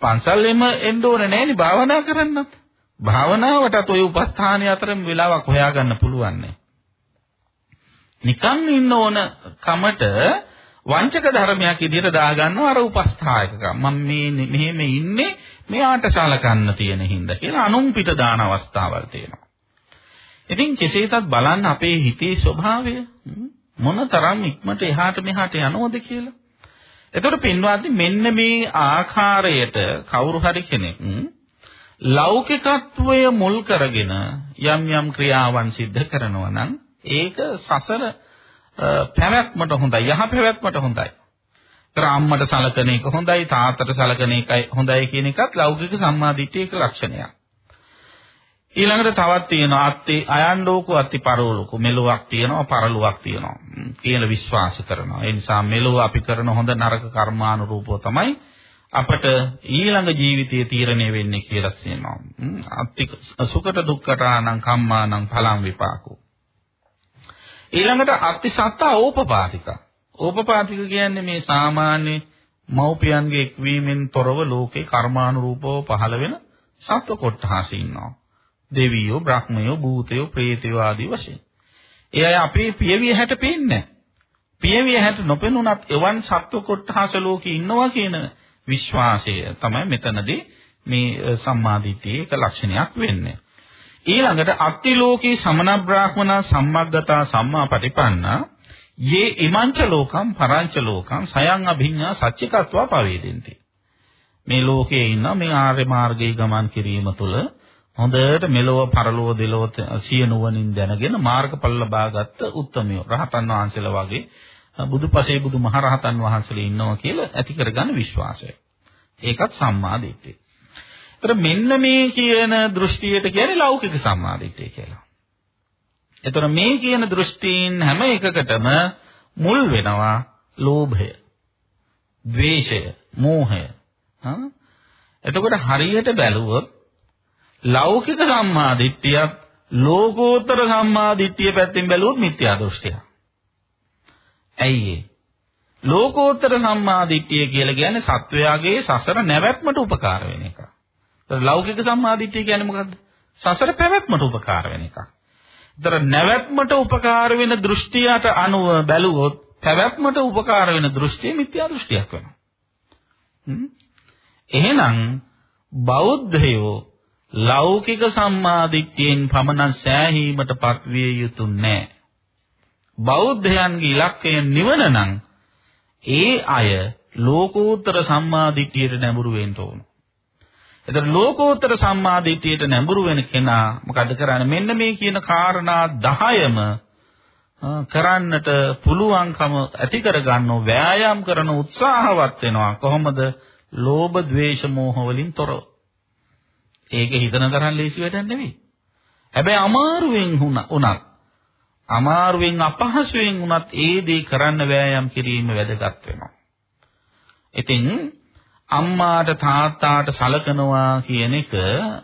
පන්සලෙම එන්න ඕනේ නැහැනේ භාවනා කරන්නත්. භාවනාවටත් ওই උපස්ථානය අතරම වෙලාවක් හොයාගන්න පුළුවන් නේ. නිකන් ඉන්න ඕන කමට වංචක ධර්මයක් විදිහට දාගන්නවා අර උපස්ථායකකම්. මම මේ මෙහෙම ඉන්නේ මෙයාට සලකන්න තියෙන හින්දා කියලා අනුන් පිට දාන අවස්ථාවල් තියෙනවා. ඉතින් කෙසේතත් බලන්න අපේ හිතේ ස්වභාවය මොනතරම් ඉක්මනට එහාට මෙහාට යනවද කියලා. එතකොට පින්වත්නි මෙන්න මේ ආකාරයට කවුරු හරි කෙනෙක් ලෞකිකත්වය මුල් කරගෙන යම් යම් ක්‍රියාවන් සිද්ධ කරනවා නම් ඒක සසර පැවැත්මට හොඳයි යහ පැවැත්මට හොඳයි. ඒතර අම්මට සලකන එක හොඳයි තාත්තට සලකන එකයි හොඳයි කියන එකත් ලෞකික සම්මාදිට්ඨියක ලක්ෂණයක්. ඊළඟට තවත් තියෙනවා අත්ති අයන්ඩෝකෝ අත්ති පරලෝකෝ මෙලොවක් තියෙනවා පරලොවක් තියෙනවා කියන විශ්වාස කරනවා. ඒ නිසා මෙලොව අපි කරන හොඳ නරක කර්මානුරූපව තමයි අපට ඊළඟ ජීවිතයේ තීරණය වෙන්නේ කියලා කියනවා. අත්ති සුඛට දුක්ඛට ආනං කම්මානං ඵලං විපාකෝ. ඊළඟට අත්ති සත්ත ඕපපාතික. ඕපපාතික කියන්නේ මේ සාමාන්‍ය මෞපියන්ගේ එක්වීමෙන් තොරව ලෝකේ කර්මානුරූපව පහළ වෙන සත්ව කොටහස ඉන්නවා. දෙවියෝ, බ්‍රහ්මයෝ, භූතයෝ, ප්‍රේතයෝ ආදී වශයෙන්. ඒ අය අපේ පියවිය හැට පේන්නේ පියවිය හැට නොපෙනුනත් එවන් සත්ව කොටහස ලෝකේ ඉන්නවා කියන විශ්වාසය තමයි මෙතනදී මේ සම්මාදිට්ඨියේ එක ලක්ෂණයක් වෙන්නේ. ඊළඟට අත්තිලෝකී සමන බ්‍රාහ්මනා සම්මග්ගතා සම්මා පටිපන්නා යේ ඉමංච ලෝකම් පරංච ලෝකම් සයන් අභිඤ්ඤා සච්චිකත්වා පවේදෙන්ති. මේ ලෝකයේ ඉන්න මේ ආර්ය මාර්ගයේ ගමන් කිරීම තුළ හොඳට මෙලොව පරලොව දෙලොව සිය නුවණින් දැනගෙන මාර්ගඵල ලබාගත් උත්තමයෝ රහතන් වහන්සේලා වගේ බුදුපසේ බුදුමහරහතන් වහන්සේලා ඉන්නවා කියලා ඇති කරගන්න විශ්වාසය. ඒකත් සම්මා දිට්ඨිය. ඒතර මෙන්න මේ කියන දෘෂ්ටියට කියන්නේ ලෞකික සම්මා දිට්ඨිය කියලා. ඒතර මේ කියන දෘෂ්ටීන් හැම එකකටම මුල් වෙනවා ලෝභය, ද්වේෂය, මෝහය. හා එතකොට හරියට බැලුවොත් ලෞකික සම්මා දිට්ඨියත් ලෝකෝත්තර සම්මා දිට්ඨිය පැත්තෙන් බැලුවොත් මිත්‍යා දෘෂ්ටියක්. ඇයි ඒ? ලෝකෝත්තර සම්මා දිට්ඨිය කියලා කියන්නේ සත්වයාගේ සසර නැවැත්මට උපකාර වෙන එක. ඒතර ලෞකික සම්මා දිට්ඨිය කියන්නේ මොකද්ද? සසර පැවැත්මට උපකාර වෙන එකක්. ඒතර නැවැත්මට උපකාර වෙන දෘෂ්ටියට අනුව බැලුවොත් පැවැත්මට උපකාර වෙන දෘෂ්ටිය මිත්‍යා දෘෂ්ටියක් වෙනවා. එහෙනම් බෞද්ධයෝ ලෞකික සම්මාදිට්ඨියෙන් පමණ සෑහීමටපත් විය යුතු නැහැ. බෞද්ධයන්ගේ ඉලක්කය නිවන නම් ඒ අය ලෝකෝත්තර සම්මාදිට්ඨියට නැඹුරු වෙන්න ඕන. එතන ලෝකෝත්තර සම්මාදිට්ඨියට නැඹුරු වෙන කෙනා මොකද කරන්නේ? මෙන්න මේ කියන කාරණා 10ම කරන්නට පුළුවන්කම ඇති කරගන්නව වෑයම් කරන උත්සාහවත් වෙනවා. කොහොමද? ලෝභ, ద్వේෂ, මෝහ වලින් තොරව. ඒක හිතන තරම් ලේසි වැඩක් නෙවෙයි. හැබැයි අමාරුවෙන් වුණත් අමාරුවෙන් අපහසුවෙන් වුණත් ඒ දේ කරන්න වෑයම් කිරීම වැදගත් වෙනවා. ඉතින් අම්මාට තාත්තාට සලකනවා කියන එක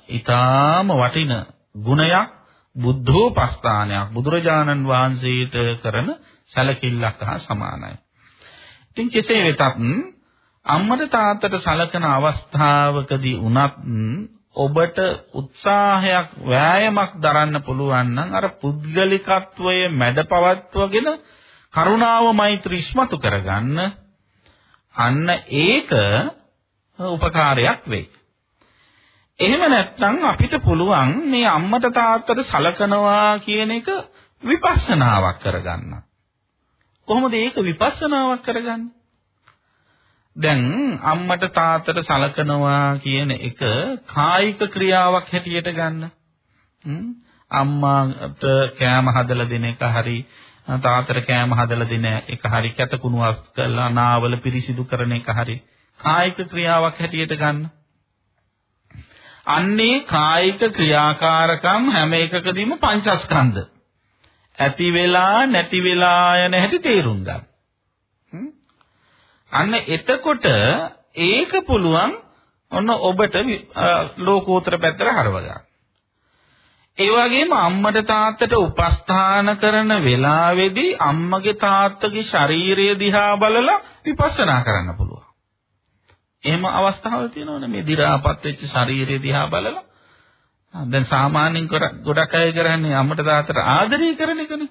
ඊටාම වටින ගුණයක් බුද්ධෝපස්ථානයක් බුදුරජාණන් වහන්සේට කරන සැලකිල්ලක් හා සමානයි. ඉතින් කෙසේ වෙතත් අම්මට තාත්තට සලකන අවස්ථාවකදී වුණත් ඔබට උත්සාහයක් වෑයමක් දරන්න පුළුවන් නම් අර පුද්ගලිකත්වය මැඩපවත්වගෙන කරුණාව මෛත්‍රී ඉස්මතු කරගන්න අන්න ඒක උපකාරයක් වෙයි. එහෙම නැත්නම් අපිට පුළුවන් මේ අම්මට තාත්තට සලකනවා කියන එක විපස්සනාවක් කරගන්න. කොහොමද ඒක විපස්සනාවක් කරගන්නේ? දැන් අම්මට තාත්තට සලකනවා කියන එක කායික ක්‍රියාවක් හැටියට ගන්න. අම්මාට කෑම හදලා දෙන එක හරි තාත්තට කෑම හදලා දෙන එක හරි කැතකුණු අස්කලා නාවල පිරිසිදු කරන එක හරි කායික ක්‍රියාවක් හැටියට ගන්න. අන්නේ කායික ක්‍රියාකාරකම් හැම එකකදීම පංචස්කන්ධ. ඇති වෙලා නැති වෙලා යන හැටි තේරුම් ගන්න. අන්න එතකොට ඒක පුළුවන් ඔන්න ඔබට ලෝකෝත්තර පැත්තට හරව ගන්න. ඒ වගේම අම්මට තාත්තට උපස්ථාන කරන වෙලාවේදී අම්මගේ තාත්තගේ ශරීරය දිහා බලලා විපස්සනා කරන්න පුළුවන්. එහෙම අවස්ථාවල් තියෙනවනේ මේ දි รา පත් වෙච්ච ශරීරය දිහා බලලා දැන් සාමාන්‍යයෙන් ගොඩක් අය කරන්නේ අම්මට තාත්තට ආදරය කරන එකනේ.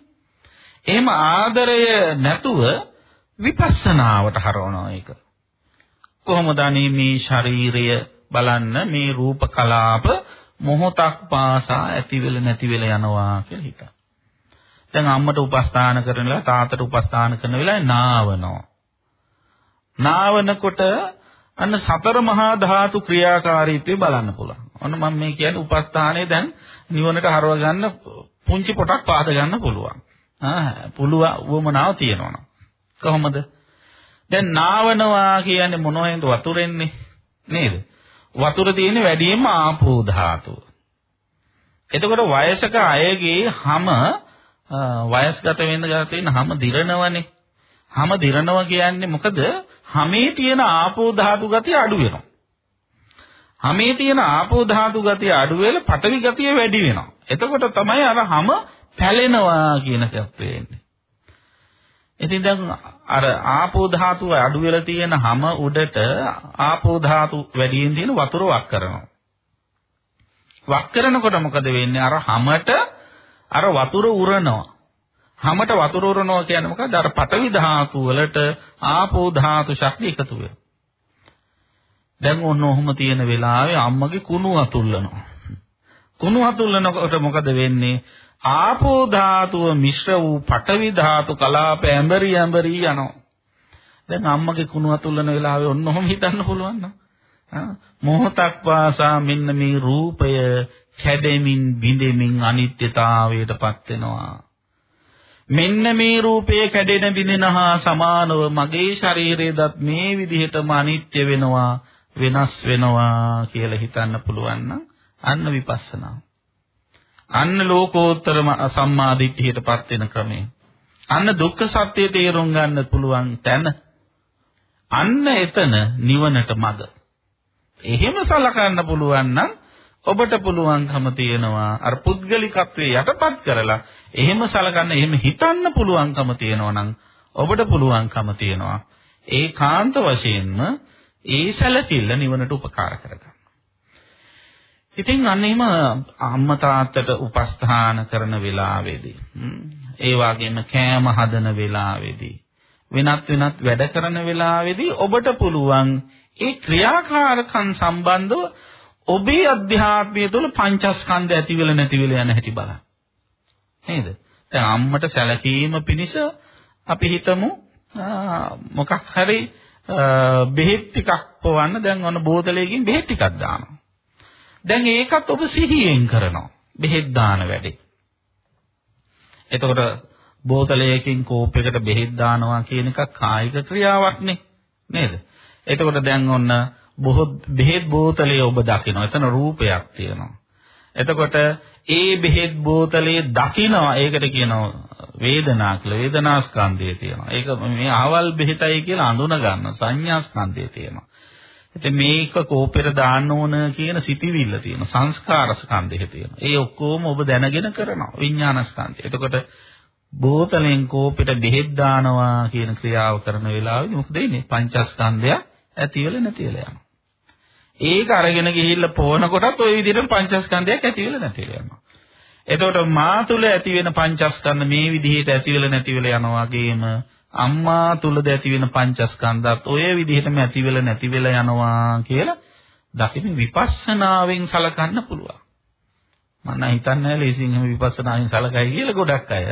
එහෙම ආදරය නැතුව විපස්සනාවට හරවනවා ඒක. කොහොමද මේ ශරීරය බලන්න මේ රූප කලාප මොහොතක් පාසා ඇතිවෙල නැතිවෙල යනවා කියලා හිතා. දැන් අම්මට උපස්ථාන කරනලා තාත්තට උපස්ථාන කරන වෙලාවේ නාවනවා. නාවනකොට අන්න සතර මහා ධාතු ක්‍රියාකාරීත්වය බලන්න පුළුවන්. ඔන්න මම මේ කියන්නේ උපස්ථානයේ දැන් නිවනට හරව ගන්න පුංචි පොටක් පාද ගන්න පුළුවන්. ආ පුළුවන් වමනාව තියෙනවා. කොහොමද? දැන් නාවනවා කියන්නේ මොනවෙන්ද වතුරෙන්නේ නේද? වතුර තියෙන්නේ වැඩියෙන්ම ආපෝ ධාතුව. එතකොට වයසක අයගේ හැම වයස්ගත වෙන්න ගත තියෙන හැම දිරනවනේ. හැම දිරනවා කියන්නේ මොකද? හැමේ තියෙන ආපෝ ධාතු ගතිය අඩු වෙනවා. හැමේ තියෙන ආපෝ ධාතු ගතිය අඩු වෙලා පඨවි ගතිය වැඩි වෙනවා. එතකොට තමයි අර හැම පැලෙනවා කියන තත්ත්වය එන්නේ. ඉතින් දැන් අර ආපෝ ධාතුව අඩු වෙලා තියෙන හැම උඩට ආපෝ ධාතු වැඩියෙන් තියෙන වතුර වක් කරනවා. වක් කරනකොට මොකද වෙන්නේ? අර හැමට අර වතුර උරනවා. හැමට වතුර උරනවා කියන්නේ මොකද? අර පඨවි ධාතු වලට ආපෝ ධාතු ශක්තිය එකතු වෙනවා. දැන් ඔන්න ඔහොම තියෙන වෙලාවේ අම්මගේ කුණු අතුල්ලනවා. කුණු අතුල්ලනකොට මොකද වෙන්නේ? ආපෝ ධාතුව මිශ්‍ර වූ පඨවි ධාතු කලාප ඇඹරි ඇඹරි යනවා. දැන් අම්මගේ කුණු අතුල්ලන වෙලාවේ ඔන්න ඔහොම හිතන්න පුළුවන් නේද? මොහොතක් පාසා මෙන්න මේ රූපය කැඩෙමින් බිඳෙමින් අනිත්‍යතාවයටපත් වෙනවා. මෙන්න මේ රූපය කැඩෙන බිඳෙන හා සමානව මගේ ශරීරයේදත් මේ විදිහටම අනිත්‍ය වෙනවා වෙනස් වෙනවා කියලා හිතන්න පුළුවන් නම් අන්න විපස්සනා. අන්න ලෝකෝත්තර සම්මාදිට්ඨියටපත් වෙන ක්‍රමය. අන්න දුක්ඛ සත්‍ය තේරුම් ගන්න පුළුවන් තැන. අන්න එතන නිවනට මඟ. එහෙම සලකන්න පුළුවන් නම් ඔබට පුළුවන්කම තියෙනවා අර පුද්ගලිකත්වයේ යටපත් කරලා එහෙම සලකන්න එහෙම හිතන්න පුළුවන්කම තියෙනවා නම් ඔබට පුළුවන්කම තියෙනවා ඒකාන්ත වශයෙන්ම ඒ සැලකිල්ල නිවනට උපකාර කරගන්න. ඉතින් අන්න එහෙම අම්මා තාත්තට උපස්ථාන කරන වෙලාවේදී ඒ වගේම කෑම හදන වෙලාවේදී වෙනත් වෙනත් වැඩ කරන වෙලාවේදී ඔබට පුළුවන් ඒ ක්‍රියාකාරකම් සම්බන්ධව ඔබේ අධ්‍යාත්මය තුළ පංචස්කන්ධ ඇති වෙලා නැති වෙලා යන හැටි බලන්න. නේද? දැන් අම්මට සැලකීම පිණිස අපි හිතමු මොකක් හරි බෙහෙත් ටිකක් පොවන්න දැන් ඔන්න බෝතලයකින් බෙහෙත් ටිකක් දානවා. දැන් ඒකත් ඔබ සිහියෙන් කරනවා. බෙහෙත් දාන වැඩේ. එතකොට බෝතලයකින් කෝපයකට බෙහෙත් දානවා කියන එක කායික ක්‍රියාවක් නේ. නේද? එතකොට දැන් ඔන්න බොහෝ බෙහෙත් බෝතලයේ ඔබ දකිනවා. එතන රූපයක් තියෙනවා. එතකොට ඒ බෙහෙත් බෝතලයේ දකිනවා. ඒකට කියනවා වේදනා කියලා. වේදනා ස්කන්ධය තියෙනවා. ඒක මේ ආවල් බෙහෙතයි කියලා අඳුන ගන්න සංඥා ස්කන්ධය තියෙනවා. ඉතින් මේක කෝපෙට දාන්න ඕන කියන සිතිවිල්ල තියෙනවා. සංස්කාර ස්කන්ධය තියෙනවා. ඒ ඔක්කොම ඔබ දැනගෙන කරනවා. විඥාන ස්කන්ධය. එතකොට බෝතලෙන් කෝපෙට බෙහෙත් දානවා කියන ක්‍රියාව කරන වෙලාවෙදි මොකද වෙන්නේ? පංචස්කන්ධය ඇති වෙලා නැති වෙලා යනවා. ඒක අරගෙන ගිහිල්ලා පොවනකොටත් ওই විදිහට පංචස්කන්ධයක් ඇති වෙලා නැති වෙලා යනවා. එතකොට මා තුල ඇති වෙන පංචස්කන්ධ මේ විදිහට ඇති වෙලා නැති වෙලා යනවා වගේම අම්මා තුලද ඇති වෙන පංචස්කන්ධත් ওই විදිහටම ඇති වෙලා නැති වෙලා යනවා කියලා දකින විපස්සනාවෙන් සලකන්න පුළුවන්. මම හිතන්නේ ලේසියෙන් හැම විපස්සනාවෙන් සලකයි කියලා ගොඩක් අය.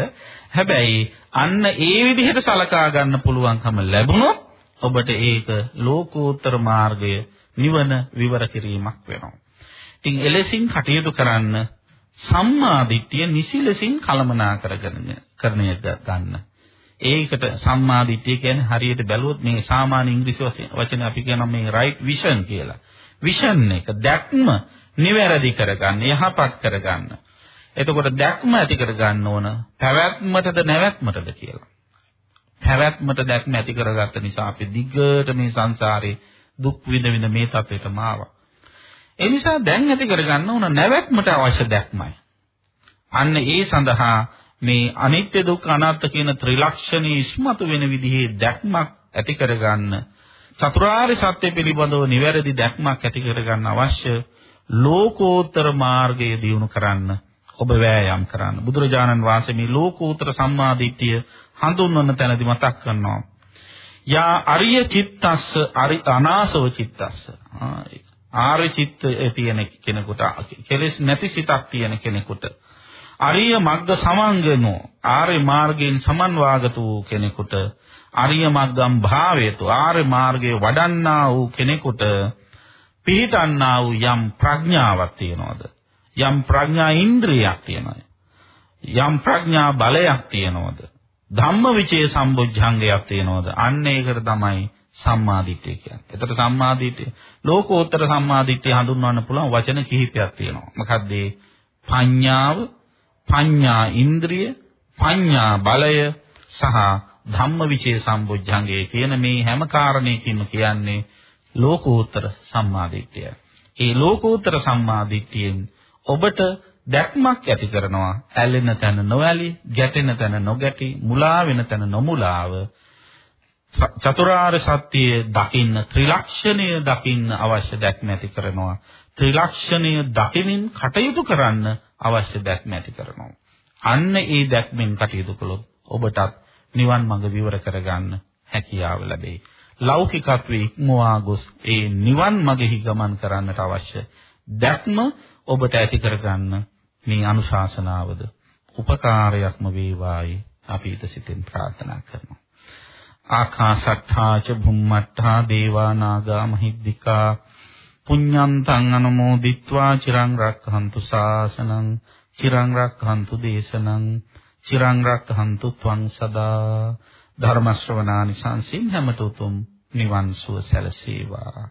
හැබැයි අන්න ඒ විදිහට සලකා ගන්න පුළුවන්කම ලැබුණොත් ඔබට ඒක ලෝකෝත්තර මාර්ගය නිවන විවර කිරීමක් වෙනවා. ඉතින් එලෙසින් කටයුතු කරන්න සම්මා දිට්ඨිය නිසිලසින් කලමනා කරගෙන කරණය ගන්න. ඒකට සම්මා දිට්ඨිය කියන්නේ හරියට බැලුවොත් මේ සාමාන්‍ය ඉංග්‍රීසි වචනේ අපි කියනවා මේ right vision කියලා. vision එක දැක්ම නිවැරදි කරගන්න, යහපත් කරගන්න. එතකොට දැක්ම ඇති කරගන්න ඕන පැවැත්මටද නැවැත්මටද කියලා. පැවැත්මට දැක්ම ඇති කරගත්ත නිසා අපි දිගට මේ සංසාරේ දුක් විඳ විඳ මේ තත්ත්වයටම ආවා. ඒ නිසා දැන් ඇති කරගන්න ඕන නැවැත්මට අවශ්‍ය දැක්මයි. අන්න ඒ සඳහා මේ අනිත්‍ය දුක්ඛ අනාත්ම කියන ත්‍රිලක්ෂණී ඉස්මතු වෙන විදිහේ දැක්මක් ඇති කරගන්න චතුරාර්ය සත්‍ය පිළිබඳව නිවැරදි දැක්මක් ඇති කරගන්න අවශ්‍ය ලෝකෝත්තර මාර්ගය දියුණු කරන්න ඔබ වෑයම් කරන්න. බුදුරජාණන් වහන්සේ මේ ලෝකෝත්තර සම්මාදිට්ඨිය හඳුන්වන තැනදී මතක් කරනවා. යා අරිය චිත්තස්ස අරි අනාසව චිත්තස්ස. ආර්ය චිත්තය තියෙන කෙනෙකුට කෙලෙස් නැති සිතක් තියෙන කෙනෙකුට. අරිය මග්ග සමංගනෝ ආර්ය මාර්ගයෙන් සමන්වාගත වූ කෙනෙකුට අරිය මග්ගම් භාවයතු ආර්ය මාර්ගයේ වඩන්නා වූ කෙනෙකුට පිහිටන්නා වූ යම් ප්‍රඥාවක් තියනවාද? යම් ප්‍රඥා ඉන්ද්‍රියක් තියනවාද? යම් ප්‍රඥා බලයක් තියනවාද? ධම්මවිචේ සම්බුද්ධංගයක් තියනවාද අන්න ඒකට තමයි සම්මාදිට්ඨිය කියන්නේ. එතකොට සම්මාදිට්ඨිය ලෝකෝත්තර සම්මාදිට්ඨිය හඳුන්වන්න පුළුවන් වචන කිහිපයක් තියෙනවා. මොකක්ද ඒ? පඤ්ඤාව, පඤ්ඤා ඉන්ද්‍රිය, පඤ්ඤා බලය සහ ධම්මවිචේ සම්බුද්ධංගය කියන මේ හැම කාරණයකින්ම කියන්නේ ලෝකෝත්තර සම්මාදිට්ඨිය. ඒ ලෝකෝත්තර සම්මාදිට්ඨියෙන් ඔබට දැක්මක් ඇති කරනවා. ඇලෙන තැන නොඇලී, ගැටෙන තැන නොගැටි, මුලා වෙන තැන නොමුලාව. චතුරාර්ය සත්‍යය දකින්න ත්‍රිලක්ෂණය දකින්න අවශ්‍ය දැක්ම ඇති කරනවා. ත්‍රිලක්ෂණය දකිමින් කටයුතු කරන්න අවශ්‍ය දැක්ම ඇති කරනවා. අන්න ඒ දැක්මෙන් කටයුතු කළොත් ඔබටත් නිවන් මඟ විවර කරගන්න හැකියාව ලැබේ. ලෞකිකත්වයේ ඉක්මවා ගොස් ඒ නිවන් මගෙහි ගමන් කරන්නට අවශ්‍ය දැක්ම ඔබට ඇති කරගන්න මේ අනුශාසනාවද උපකාරයක්ම වේවායි අපි ඊට සිතින් ප්‍රාර්ථනා කරනවා ආකාශට්ඨා ච භුම්මට්ඨා දේවා නාග මහිද්దికා පුඤ්ඤන්තං අනුමෝදිත්වා චිරං රක්ඛන්තු ශාසනං චිරං රක්ඛන්තු දේශනං චිරං රක්ඛන්තු ත්වං සදා ධර්ම ශ්‍රවණානි සංසින් හැමත උතුම් නිවන් සුව සැලසේවා.